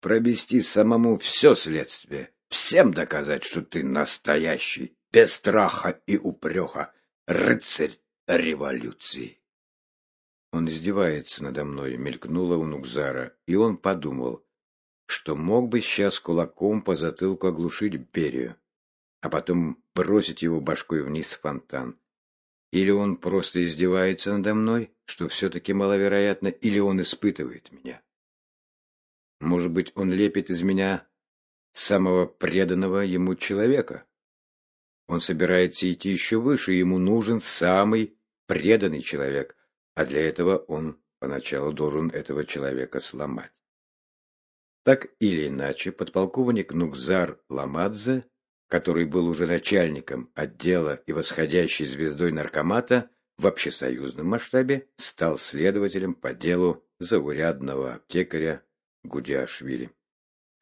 Провести самому все следствие, всем доказать, что ты настоящий, без страха и упреха, рыцарь революции. Он издевается надо мной, мелькнула у Нукзара, и он подумал, что мог бы сейчас кулаком по затылку оглушить Берию, а потом бросить его башкой вниз в фонтан. Или он просто издевается надо мной, что все-таки маловероятно, или он испытывает меня. Может быть, он лепит из меня самого преданного ему человека. Он собирается идти еще выше, ему нужен самый преданный человек, а для этого он поначалу должен этого человека сломать. Так или иначе, подполковник Нукзар Ламадзе который был уже начальником отдела и восходящей звездой наркомата в общесоюзном масштабе, стал следователем по делу заурядного аптекаря Гудиашвили.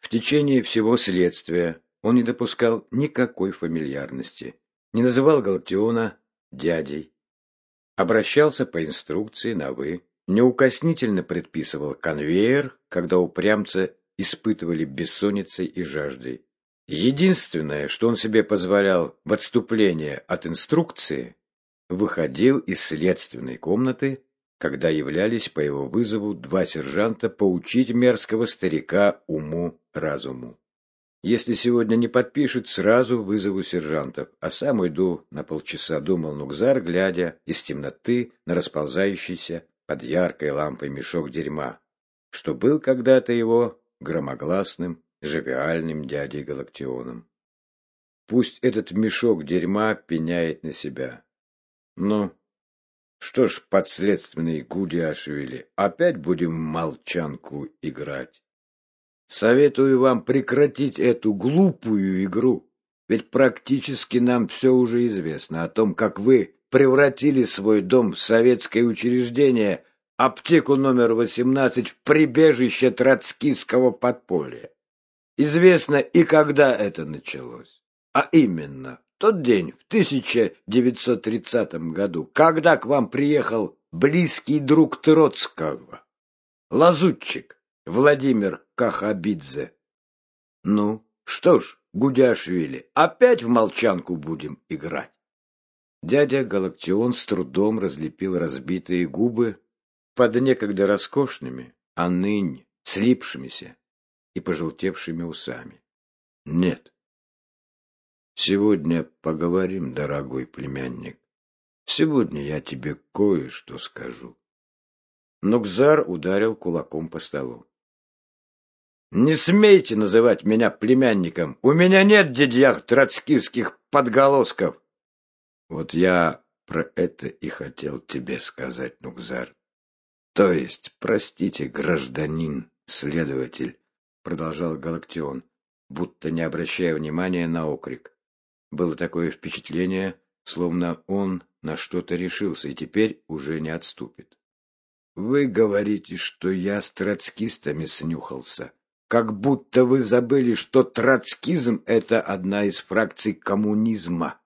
В течение всего следствия он не допускал никакой фамильярности, не называл Галактиона дядей, обращался по инструкции на «вы», неукоснительно предписывал конвейер, когда упрямца испытывали бессонницей и жаждой, Единственное, что он себе позволял в отступлении от инструкции, выходил из следственной комнаты когда являлись по его вызову два сержанта поучить мерзкого старика уму-разуму. Если сегодня не подпишет, сразу вызову сержантов, а сам уйду на полчаса, думал Нукзар, глядя из темноты на расползающийся под яркой лампой мешок дерьма, что был когда-то его громогласным, живиальным дядей Галактионом. Пусть этот мешок дерьма пеняет на себя. Ну, что ж, подследственный Гудиашвили, опять будем молчанку играть. Советую вам прекратить эту глупую игру, ведь практически нам все уже известно о том, как вы превратили свой дом в советское учреждение, аптеку номер 18 в прибежище троцкистского подполья. Известно и когда это началось. А именно, тот день, в 1930 году, когда к вам приехал близкий друг Троцкого, лазутчик Владимир Кахабидзе. Ну, что ж, Гудяшвили, опять в молчанку будем играть. Дядя Галактион с трудом разлепил разбитые губы под некогда роскошными, а ныне слипшимися и пожелтевшими усами. Нет, Сегодня поговорим, дорогой племянник. Сегодня я тебе кое-что скажу. Нукзар ударил кулаком по столу. Не смейте называть меня племянником. У меня нет дядях троцкистских подголосков. Вот я про это и хотел тебе сказать, Нукзар. То есть, простите, гражданин, следователь, продолжал Галактион, будто не обращая внимания на окрик. Было такое впечатление, словно он на что-то решился и теперь уже не отступит. Вы говорите, что я с троцкистами снюхался. Как будто вы забыли, что троцкизм — это одна из фракций коммунизма.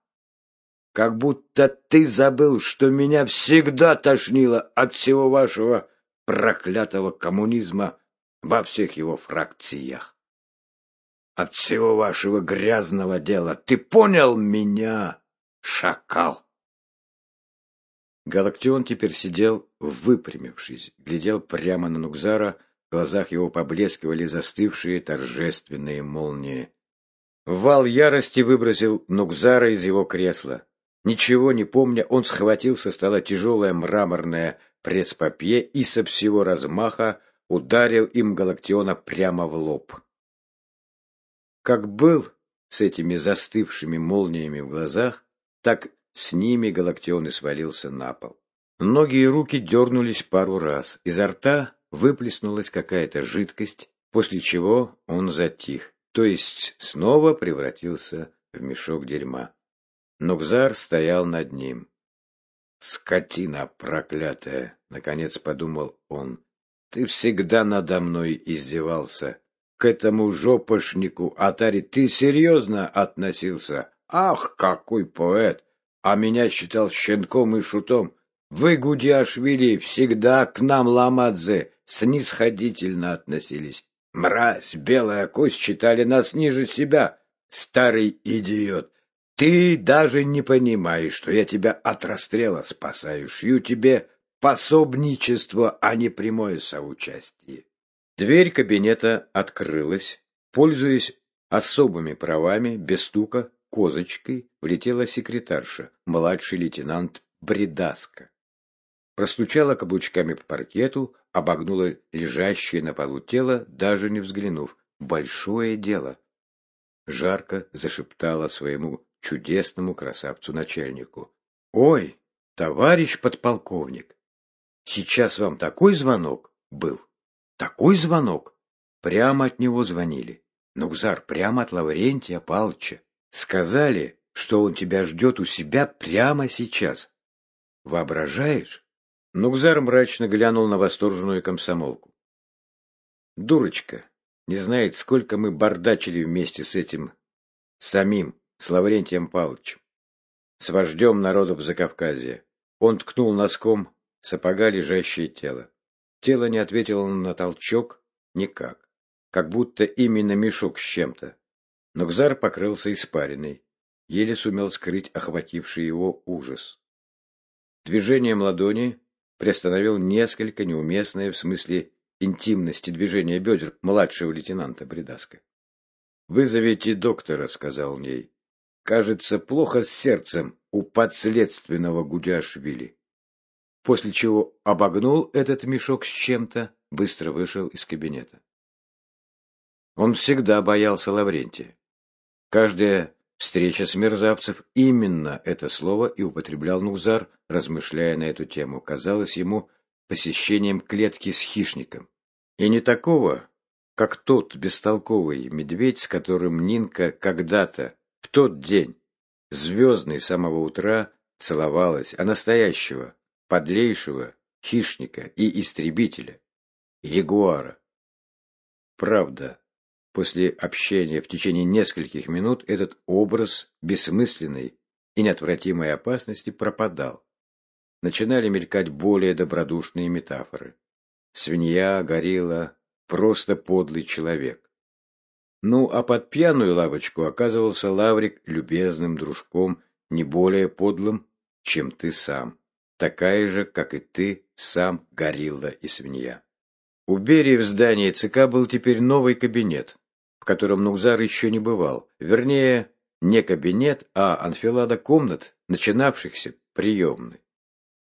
Как будто ты забыл, что меня всегда тошнило от всего вашего проклятого коммунизма во всех его фракциях от всего вашего грязного дела. Ты понял меня, шакал? Галактион теперь сидел, выпрямившись, глядел прямо на Нукзара, в глазах его поблескивали застывшие торжественные молнии. Вал ярости выбросил Нукзара из его кресла. Ничего не помня, он схватил со стола тяжелое мраморное пресс-папье и со всего размаха ударил им Галактиона прямо в лоб. Как был с этими застывшими молниями в глазах, так с ними Галактион и свалился на пол. Ноги и руки дернулись пару раз. Изо рта выплеснулась какая-то жидкость, после чего он затих, то есть снова превратился в мешок дерьма. Нукзар стоял над ним. «Скотина проклятая!» — наконец подумал он. «Ты всегда надо мной издевался к этому жопошнику, Атари, ты серьезно относился? Ах, какой поэт! А меня считал щенком и шутом. Вы, Гудиашвили, всегда к нам, Ламадзе, снисходительно относились. Мразь, белая кость считали нас ниже себя. Старый идиот, ты даже не понимаешь, что я тебя от расстрела спасаю, шью тебе пособничество, а не прямое соучастие. Дверь кабинета открылась. Пользуясь особыми правами, без стука, козочкой, влетела секретарша, младший лейтенант Бредаска. Простучала каблучками по паркету, обогнула лежащее на полу тело, даже не взглянув. Большое дело. Жарко зашептала своему чудесному красавцу-начальнику. «Ой, товарищ подполковник, сейчас вам такой звонок был!» Такой звонок! Прямо от него звонили. Нукзар, прямо от Лаврентия Палча. Сказали, что он тебя ждет у себя прямо сейчас. Воображаешь? Нукзар мрачно глянул на восторженную комсомолку. Дурочка, не знает, сколько мы бардачили вместе с этим самим, с Лаврентием Павловичем, с вождем народов Закавказья. Он ткнул носком сапога лежащее тело. Тело не ответило на толчок никак, как будто именно мешок с чем-то. Но Гзар покрылся испариной, еле сумел скрыть охвативший его ужас. Движением ладони приостановил несколько неуместное в смысле интимности движения бедер младшего лейтенанта Бредаска. «Вызовите доктора», — сказал он ей. «Кажется, плохо с сердцем у подследственного Гудяшвили». После чего обогнул этот мешок с чем-то, быстро вышел из кабинета. Он всегда боялся Лаврентия. Каждая встреча с мерзавцев именно это слово и употреблял Нузар, размышляя на эту тему. Казалось ему посещением клетки с хищником. И не такого, как тот бестолковый медведь, с которым Нинка когда-то, в тот день, звездный с самого утра, целовалась, а настоящего, подлейшего хищника и истребителя, ягуара. Правда, после общения в течение нескольких минут этот образ бессмысленной и неотвратимой опасности пропадал. Начинали мелькать более добродушные метафоры. Свинья, горилла, просто подлый человек. Ну, а под пьяную лавочку оказывался Лаврик любезным дружком, не более подлым, чем ты сам. Такая же, как и ты сам, горилла и свинья. У Берии в здании ЦК был теперь новый кабинет, в котором Нукзар еще не бывал. Вернее, не кабинет, а анфилада комнат, начинавшихся приемной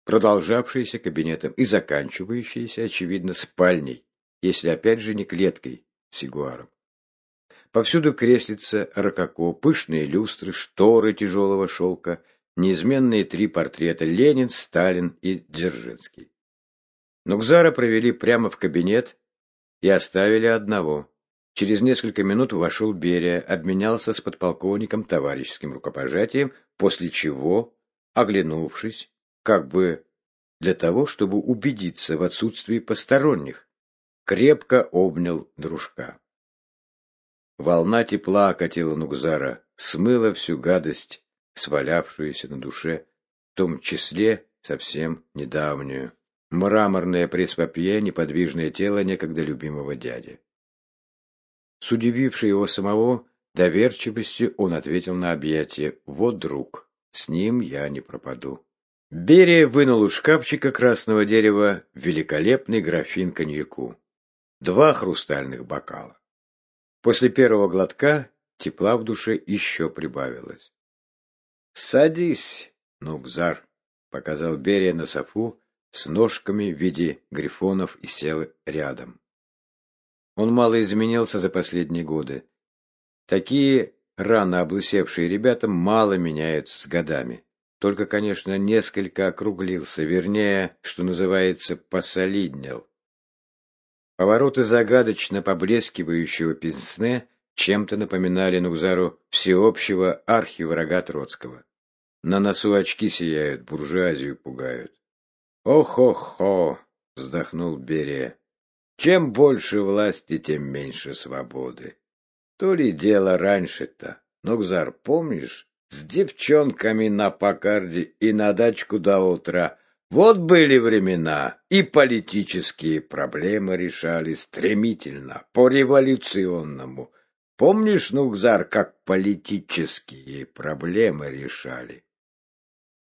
продолжавшиеся кабинетом и заканчивающиеся, очевидно, спальней, если опять же не клеткой с ягуаром. Повсюду креслица рококо, пышные люстры, шторы тяжелого шелка, неизменные три портрета Ленин, Сталин и Дзержинский. Нукзара провели прямо в кабинет и оставили одного. Через несколько минут вошел Берия, обменялся с подполковником товарищеским рукопожатием, после чего, оглянувшись, как бы для того, чтобы убедиться в отсутствии посторонних, крепко обнял дружка. Волна тепла окатила Нугзара, смыла всю гадость, свалявшуюся на душе, в том числе совсем недавнюю. Мраморное преспапье, неподвижное тело некогда любимого дяди. С удивившей его самого доверчивостью он ответил на объятие «Вот друг, с ним я не пропаду». Берия вынул из шкафчика красного дерева великолепный графин коньяку. Два хрустальных бокала. После первого глотка тепла в душе еще прибавилось. «Садись, Нукзар», — показал Берия на софу с ножками в виде грифонов и сел рядом. Он мало изменился за последние годы. Такие рано облысевшие ребята мало меняются с годами. Только, конечно, несколько округлился, вернее, что называется, посолиднел. Повороты загадочно поблескивающего пенсне чем-то напоминали Нукзару всеобщего архиврага Троцкого. На носу очки сияют, буржуазию пугают. «Ох-ох-хо!» — вздохнул Берия. «Чем больше власти, тем меньше свободы. То ли дело раньше-то. Нукзар, помнишь, с девчонками на покарде и на дачку до утра. Вот были времена, и политические проблемы решали стремительно, по-революционному. Помнишь, Нукзар, как политические проблемы решали?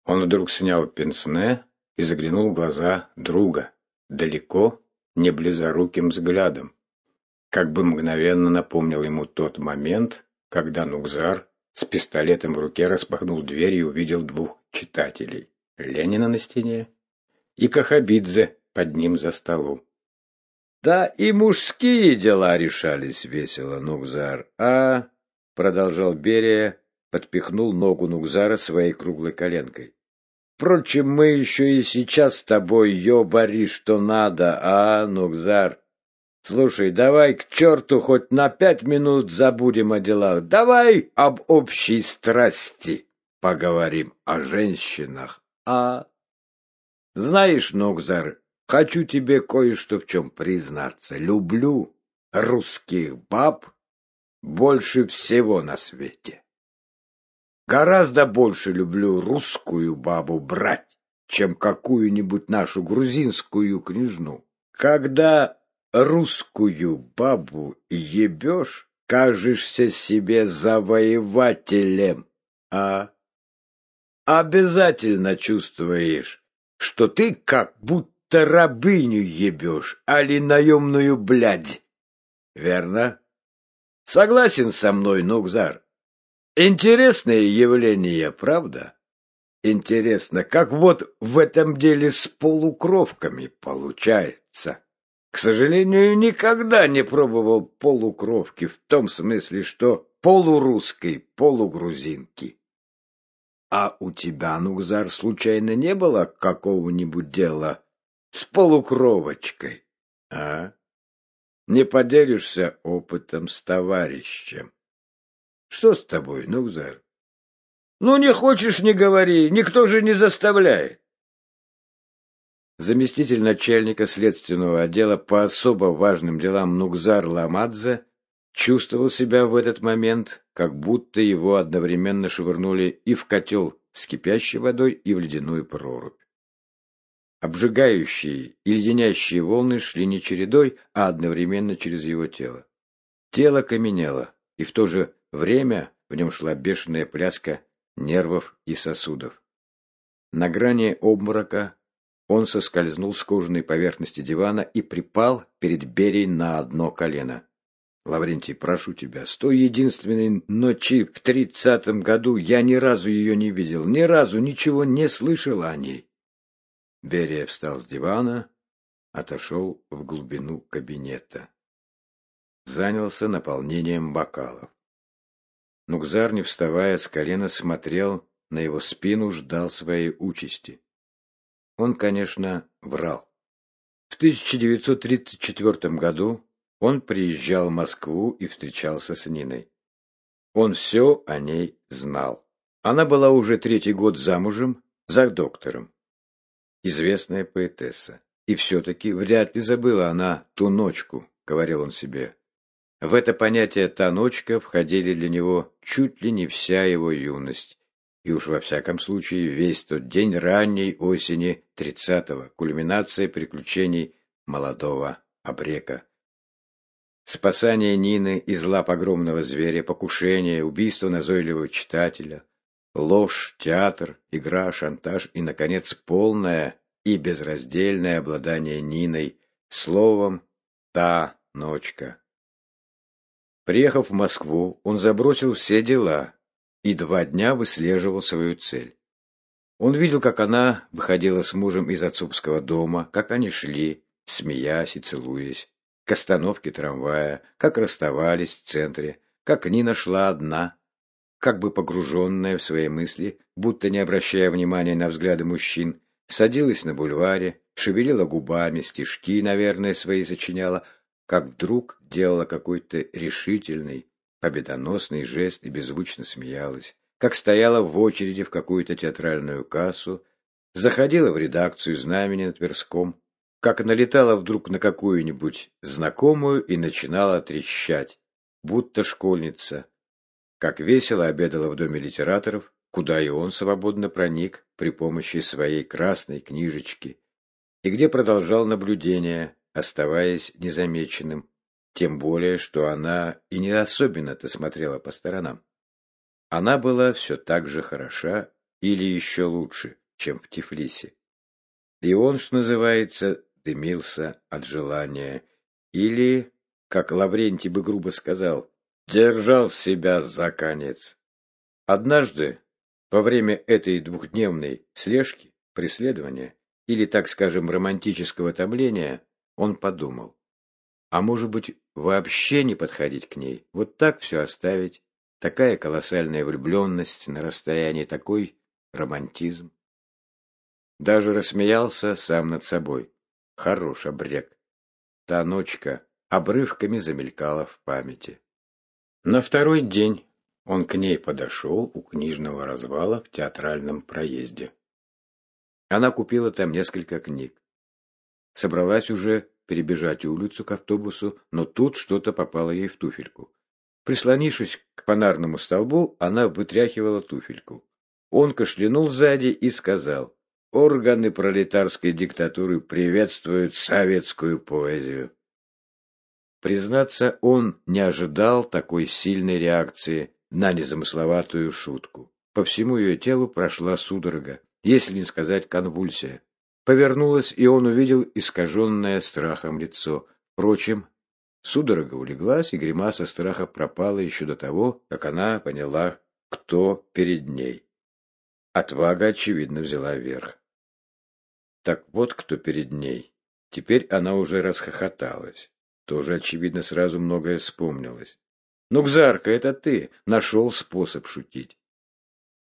Он вдруг снял пенсне и заглянул в глаза друга, далеко, не близоруким взглядом. Как бы мгновенно напомнил ему тот момент, когда Нукзар с пистолетом в руке распахнул дверь и увидел двух читателей. Ленина на стене и Кахабидзе под ним за столом. Да и мужские дела решались весело, Нукзар, а... Продолжал Берия, подпихнул ногу Нукзара своей круглой коленкой. Впрочем, мы еще и сейчас с тобой ёбари что надо, а, Нукзар? Слушай, давай к черту хоть на пять минут забудем о делах. Давай об общей страсти поговорим о женщинах. А? Знаешь, Нокзар, хочу тебе кое-что в чем признаться. Люблю русских баб больше всего на свете. Гораздо больше люблю русскую бабу брать, чем какую-нибудь нашу грузинскую княжну. Когда русскую бабу ебешь, кажешься себе завоевателем, а обязательно чувствуешь, что ты как будто рабыню ебешь, али наемную блядь. Верно? Согласен со мной, Нукзар. Интересное явление, правда? Интересно, как вот в этом деле с полукровками получается. К сожалению, никогда не пробовал полукровки в том смысле, что полурусской, полугрузинки. А у тебя, Нукзар, случайно не было какого-нибудь дела с полукровочкой, а? Не поделишься опытом с товарищем. Что с тобой, Нукзар? Ну, не хочешь, не говори, никто же не заставляет. Заместитель начальника следственного отдела по особо важным делам Нукзар Ламадзе чувствовал себя в этот момент, как будто его одновременно швырнули и в котел с кипящей водой, и в ледяную прорубь. Обжигающие и леденящие волны шли не чередой, а одновременно через его тело. Тело каменело, и в то же время в нем шла бешеная пляска нервов и сосудов. На грани обморока он соскользнул с кожаной поверхности дивана и припал перед Берей на одно колено. Лаврентий, прошу тебя, с той единственной ночи в тридцатом году я ни разу ее не видел, ни разу ничего не слышал о ней. Берия встал с дивана, отошел в глубину кабинета. Занялся наполнением бокалов. Нукзар, не вставая с колена, смотрел на его спину, ждал своей участи. Он, конечно, врал. В 1934 году он приезжал в Москву и встречался с Ниной. Он все о ней знал. Она была уже третий год замужем за доктором известная поэтесса. И все-таки вряд ли забыла она ту ночку, говорил он себе. В это понятие «та ночка» входили для него чуть ли не вся его юность, и уж во всяком случае весь тот день ранней осени тридцатого, кульминация приключений молодого обрека. Спасание Нины из лап огромного зверя, покушение, убийство назойливого читателя, ложь, театр, игра, шантаж и, наконец, полное и безраздельное обладание Ниной, словом «та ночка». Приехав в Москву, он забросил все дела и два дня выслеживал свою цель. Он видел, как она выходила с мужем из отцовского дома, как они шли, смеясь и целуясь, к остановке трамвая, как расставались в центре, как Нина шла одна, как бы погруженная в свои мысли, будто не обращая внимания на взгляды мужчин, садилась на бульваре, шевелила губами, стишки, наверное, свои сочиняла, как вдруг делала какой-то решительный, победоносный жест и беззвучно смеялась, как стояла в очереди в какую-то театральную кассу, заходила в редакцию «Знамени» на Тверском, как налетала вдруг на какую-нибудь знакомую и начинала трещать, будто школьница, как весело обедала в доме литераторов, куда и он свободно проник при помощи своей красной книжечки, и где продолжал наблюдение, оставаясь незамеченным, тем более, что она и не особенно-то смотрела по сторонам. Она была все так же хороша или еще лучше, чем в Тифлисе. И он, что называется, дымился от желания, или, как Лаврентий бы грубо сказал, держал себя за конец. Однажды, во время этой двухдневной слежки, преследования или, так скажем, романтического томления, он подумал, а может быть, вообще не подходить к ней, вот так все оставить, такая колоссальная влюбленность на расстоянии, такой романтизм. Даже рассмеялся сам над собой. Хорош обрек. Та ночка обрывками замелькала в памяти. На второй день он к ней подошел у книжного развала в театральном проезде. Она купила там несколько книг. Собралась уже перебежать улицу к автобусу, но тут что-то попало ей в туфельку. Прислонившись к фонарному столбу, она вытряхивала туфельку. Он кашлянул сзади и сказал, «Органы пролетарской диктатуры приветствуют советскую поэзию». Признаться, он не ожидал такой сильной реакции на незамысловатую шутку. По всему ее телу прошла судорога, если не сказать конвульсия. Повернулась, и он увидел искаженное страхом лицо. Впрочем, судорога улеглась, и гримаса страха пропала еще до того, как она поняла, кто перед ней. Отвага, очевидно, взяла верх. Так вот кто перед ней. Теперь она уже расхохоталась. Тоже, очевидно, сразу многое вспомнилось. «Ну, Гзарка, это ты!» Нашел способ шутить.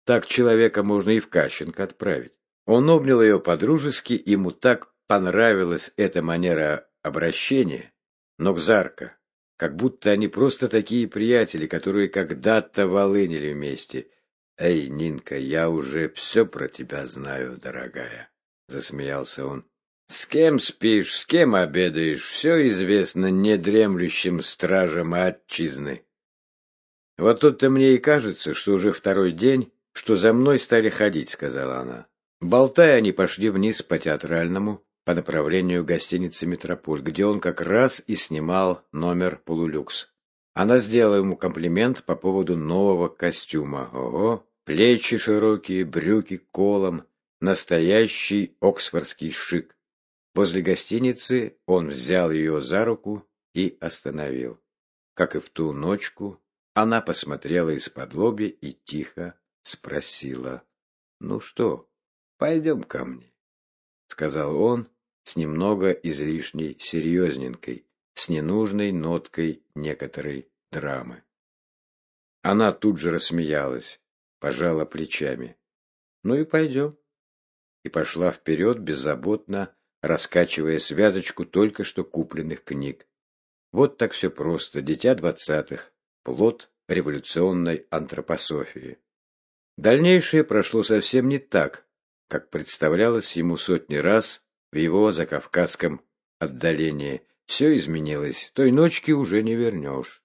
Так человека можно и в Кащенко отправить. Он обнял ее по-дружески, ему так понравилась эта манера обращения. Но Гзарка, как будто они просто такие приятели, которые когда-то волынили вместе. «Эй, Нинка, я уже все про тебя знаю, дорогая», — засмеялся он. С кем спишь, с кем обедаешь, все известно недремлющим стражам отчизны. Вот тут-то мне и кажется, что уже второй день, что за мной стали ходить, сказала она. Болтая, они пошли вниз по театральному, по направлению гостиницы «Метрополь», где он как раз и снимал номер «Полулюкс». Она сделала ему комплимент по поводу нового костюма. Ого, плечи широкие, брюки колом, настоящий оксфордский шик. Возле гостиницы он взял ее за руку и остановил. Как и в ту ночку, она посмотрела из-под лоби и тихо спросила. «Ну что, пойдем ко мне?» Сказал он с немного излишней серьезненькой, с ненужной ноткой некоторой драмы. Она тут же рассмеялась, пожала плечами. «Ну и пойдем». И пошла вперед беззаботно, раскачивая связочку только что купленных книг. Вот так все просто, дитя двадцатых, плод революционной антропософии. Дальнейшее прошло совсем не так, как представлялось ему сотни раз в его закавказском отдалении. Все изменилось, той ночки уже не вернешь.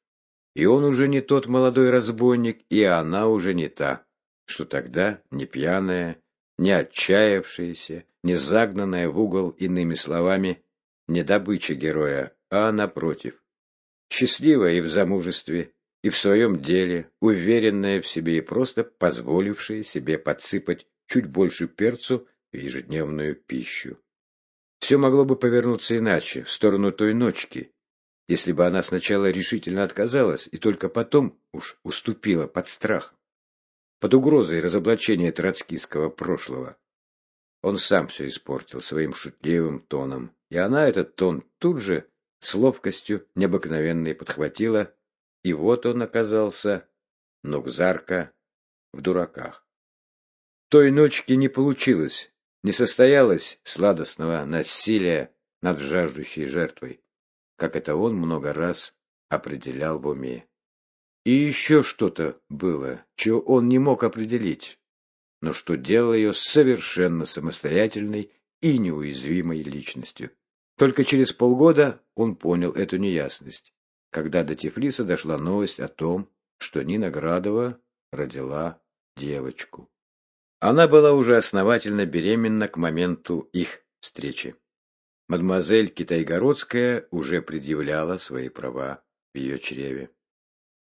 И он уже не тот молодой разбойник, и она уже не та, что тогда не пьяная, не отчаявшаяся, не загнанная в угол, иными словами, не добыча героя, а напротив, счастливая и в замужестве, и в своем деле, уверенная в себе и просто позволившая себе подсыпать чуть больше перцу в ежедневную пищу. Все могло бы повернуться иначе, в сторону той ночки, если бы она сначала решительно отказалась и только потом уж уступила под страхом под угрозой разоблачения троцкистского прошлого. Он сам все испортил своим шутливым тоном, и она этот тон тут же с ловкостью необыкновенной подхватила, и вот он оказался, Нукзарка, в дураках. Той ночки не получилось, не состоялось сладостного насилия над жаждущей жертвой, как это он много раз определял в уме. И еще что-то было, чего он не мог определить, но что делало ее совершенно самостоятельной и неуязвимой личностью. Только через полгода он понял эту неясность, когда до Тифлиса дошла новость о том, что Нина Градова родила девочку. Она была уже основательно беременна к моменту их встречи. Мадемуазель Китайгородская уже предъявляла свои права в ее чреве.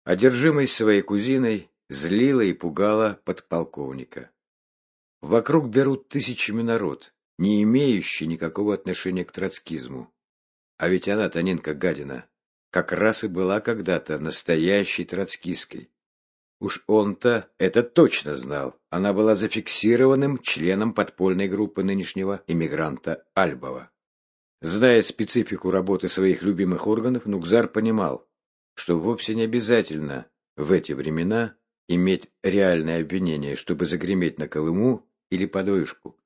Одержимость своей кузиной злила и пугала подполковника. Вокруг берут тысячами народ, не имеющий никакого отношения к троцкизму. А ведь она, Танинка Гадина, как раз и была когда-то настоящей троцкистской. Уж он-то это точно знал. Она была зафиксированным членом подпольной группы нынешнего иммигранта Альбова. Зная специфику работы своих любимых органов, Нукзар понимал, что вовсе не обязательно в эти времена иметь реальное обвинение, чтобы загреметь на Колыму или подвышку.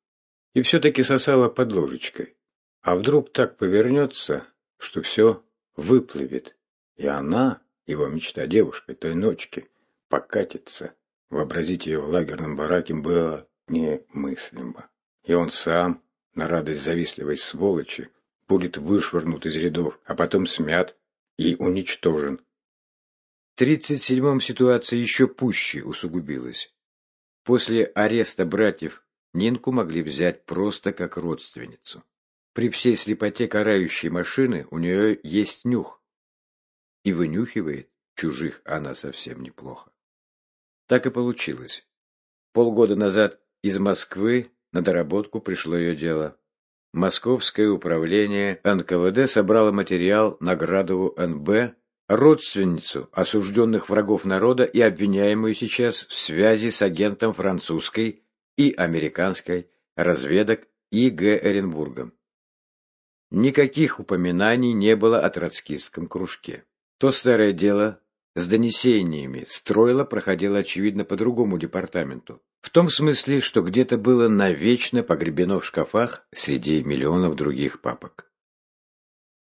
И все-таки сосала под ложечкой. А вдруг так повернется, что все выплывет, и она, его мечта девушкой той ночки, покатится. Вообразить ее в лагерном бараке было немыслимо. И он сам, на радость завистливой сволочи, будет вышвырнут из рядов, а потом смят и уничтожен. В 37-м ситуация еще пуще усугубилась. После ареста братьев Нинку могли взять просто как родственницу. При всей слепоте карающей машины у нее есть нюх. И вынюхивает чужих она совсем неплохо. Так и получилось. Полгода назад из Москвы на доработку пришло ее дело. Московское управление НКВД собрало материал на Градову НБ, родственницу осужденных врагов народа и обвиняемую сейчас в связи с агентом французской и американской разведок И.Г. Эренбургом. Никаких упоминаний не было о троцкистском кружке. То старое дело с донесениями строило проходило, очевидно, по другому департаменту. В том смысле, что где-то было навечно погребено в шкафах среди миллионов других папок.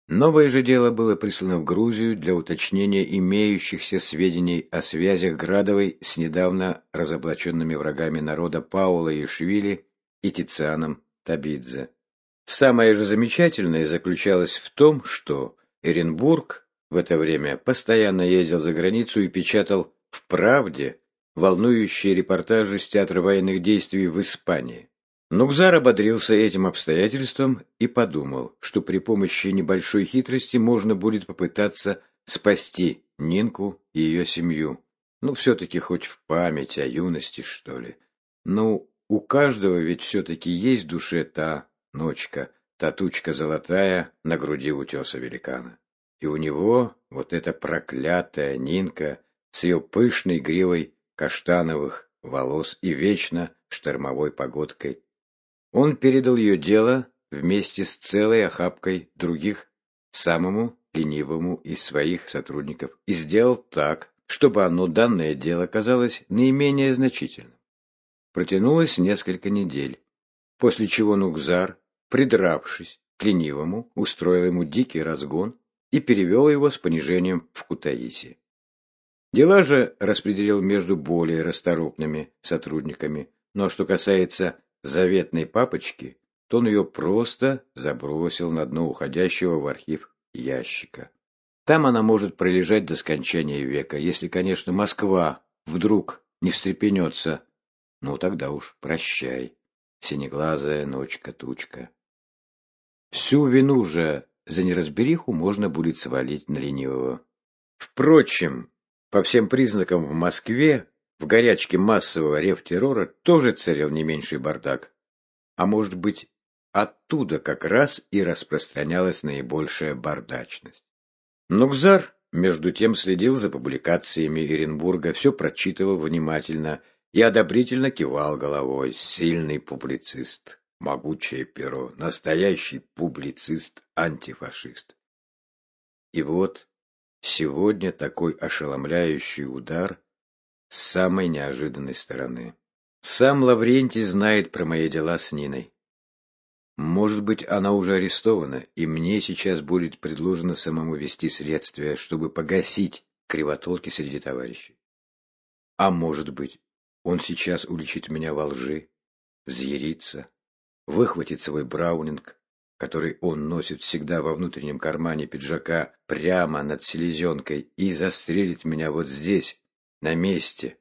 Новое же дело было прислано в Грузию для уточнения имеющихся сведений о связях Градовой с недавно разоблаченными врагами народа Паула Ишвили и Тицианом Табидзе. Самое же замечательное заключалось в том, что Эренбург в это время постоянно ездил за границу и печатал в «Правде» волнующие репортажи с театра военных действий в Испании. Нукзар ободрился этим обстоятельством и подумал, что при помощи небольшой хитрости можно будет попытаться спасти Нинку и ее семью. Ну, все-таки хоть в память о юности, что ли. Ну, у каждого ведь все-таки есть в душе та ночка, та тучка золотая на груди утеса великана. И у него вот эта проклятая Нинка с ее пышной гривой каштановых волос и вечно штормовой погодкой. Он передал ее дело вместе с целой охапкой других самому ленивому из своих сотрудников и сделал так, чтобы оно, данное дело, казалось наименее значительным. Протянулось несколько недель, после чего Нукзар, придравшись к ленивому, устроил ему дикий разгон и перевел его с понижением в Кутаиси. Дела же распределил между более расторопными сотрудниками, но что касается заветной папочки, то он ее просто забросил на дно уходящего в архив ящика. Там она может пролежать до скончания века, если, конечно, Москва вдруг не встрепенется. Ну, тогда уж прощай, синеглазая ночка-тучка. Всю вину же за неразбериху можно будет свалить на ленивого. Впрочем, по всем признакам в Москве в горячке массового ревтеррора тоже царил не меньший бардак. А может быть, оттуда как раз и распространялась наибольшая бардачность. Нукзар, между тем, следил за публикациями Иренбурга, все прочитывал внимательно и одобрительно кивал головой. Сильный публицист. Могучее перо, настоящий публицист-антифашист. И вот сегодня такой ошеломляющий удар с самой неожиданной стороны. Сам Лаврентий знает про мои дела с Ниной. Может быть, она уже арестована, и мне сейчас будет предложено самому вести следствие, чтобы погасить кривотолки среди товарищей. А может быть, он сейчас уличит меня во лжи, взъярится, выхватит свой браунинг, который он носит всегда во внутреннем кармане пиджака прямо над селезенкой, и застрелит меня вот здесь, на месте,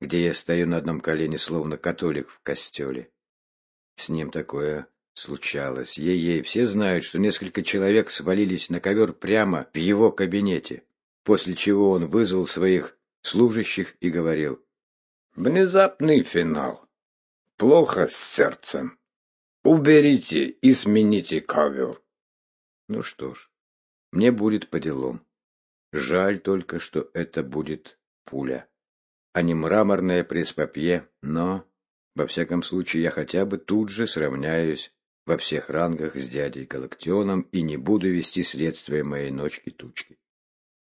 где я стою на одном колене, словно католик в костеле. С ним такое случалось. Ей-ей, все знают, что несколько человек свалились на ковер прямо в его кабинете, после чего он вызвал своих служащих и говорил. «Внезапный финал. Плохо с сердцем. Уберите и смените ковер. Ну что ж, мне будет по делам. Жаль только, что это будет пуля, а не мраморное преспапье, но, во всяком случае, я хотя бы тут же сравняюсь во всех рангах с дядей Галактионом и не буду вести следствие моей ночки-тучки.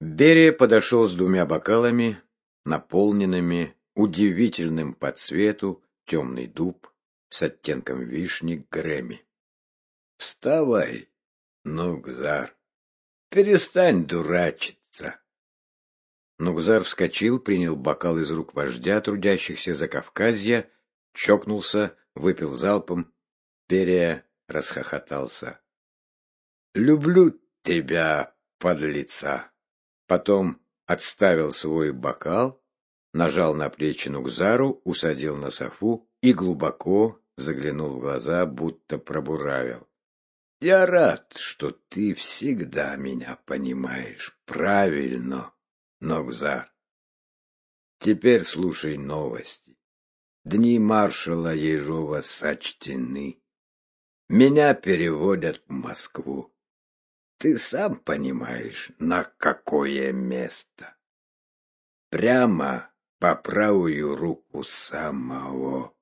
Берия подошел с двумя бокалами, наполненными удивительным по цвету темный дуб, с оттенком вишни Грэмми. «Вставай, Нугзар! Перестань дурачиться!» Нугзар вскочил, принял бокал из рук вождя трудящихся за Кавказья, чокнулся, выпил залпом. Перия расхохотался. «Люблю тебя, подлеца!» Потом отставил свой бокал, нажал на плечи Нугзару, усадил на софу и глубоко заглянул в глаза, будто пробуравил. «Я рад, что ты всегда меня понимаешь правильно, Ногзар. Теперь слушай новости. Дни маршала Ежова сочтены. Меня переводят в Москву. Ты сам понимаешь, на какое место. Прямо по правую руку самого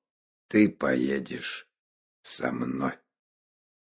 ты поедешь со мной.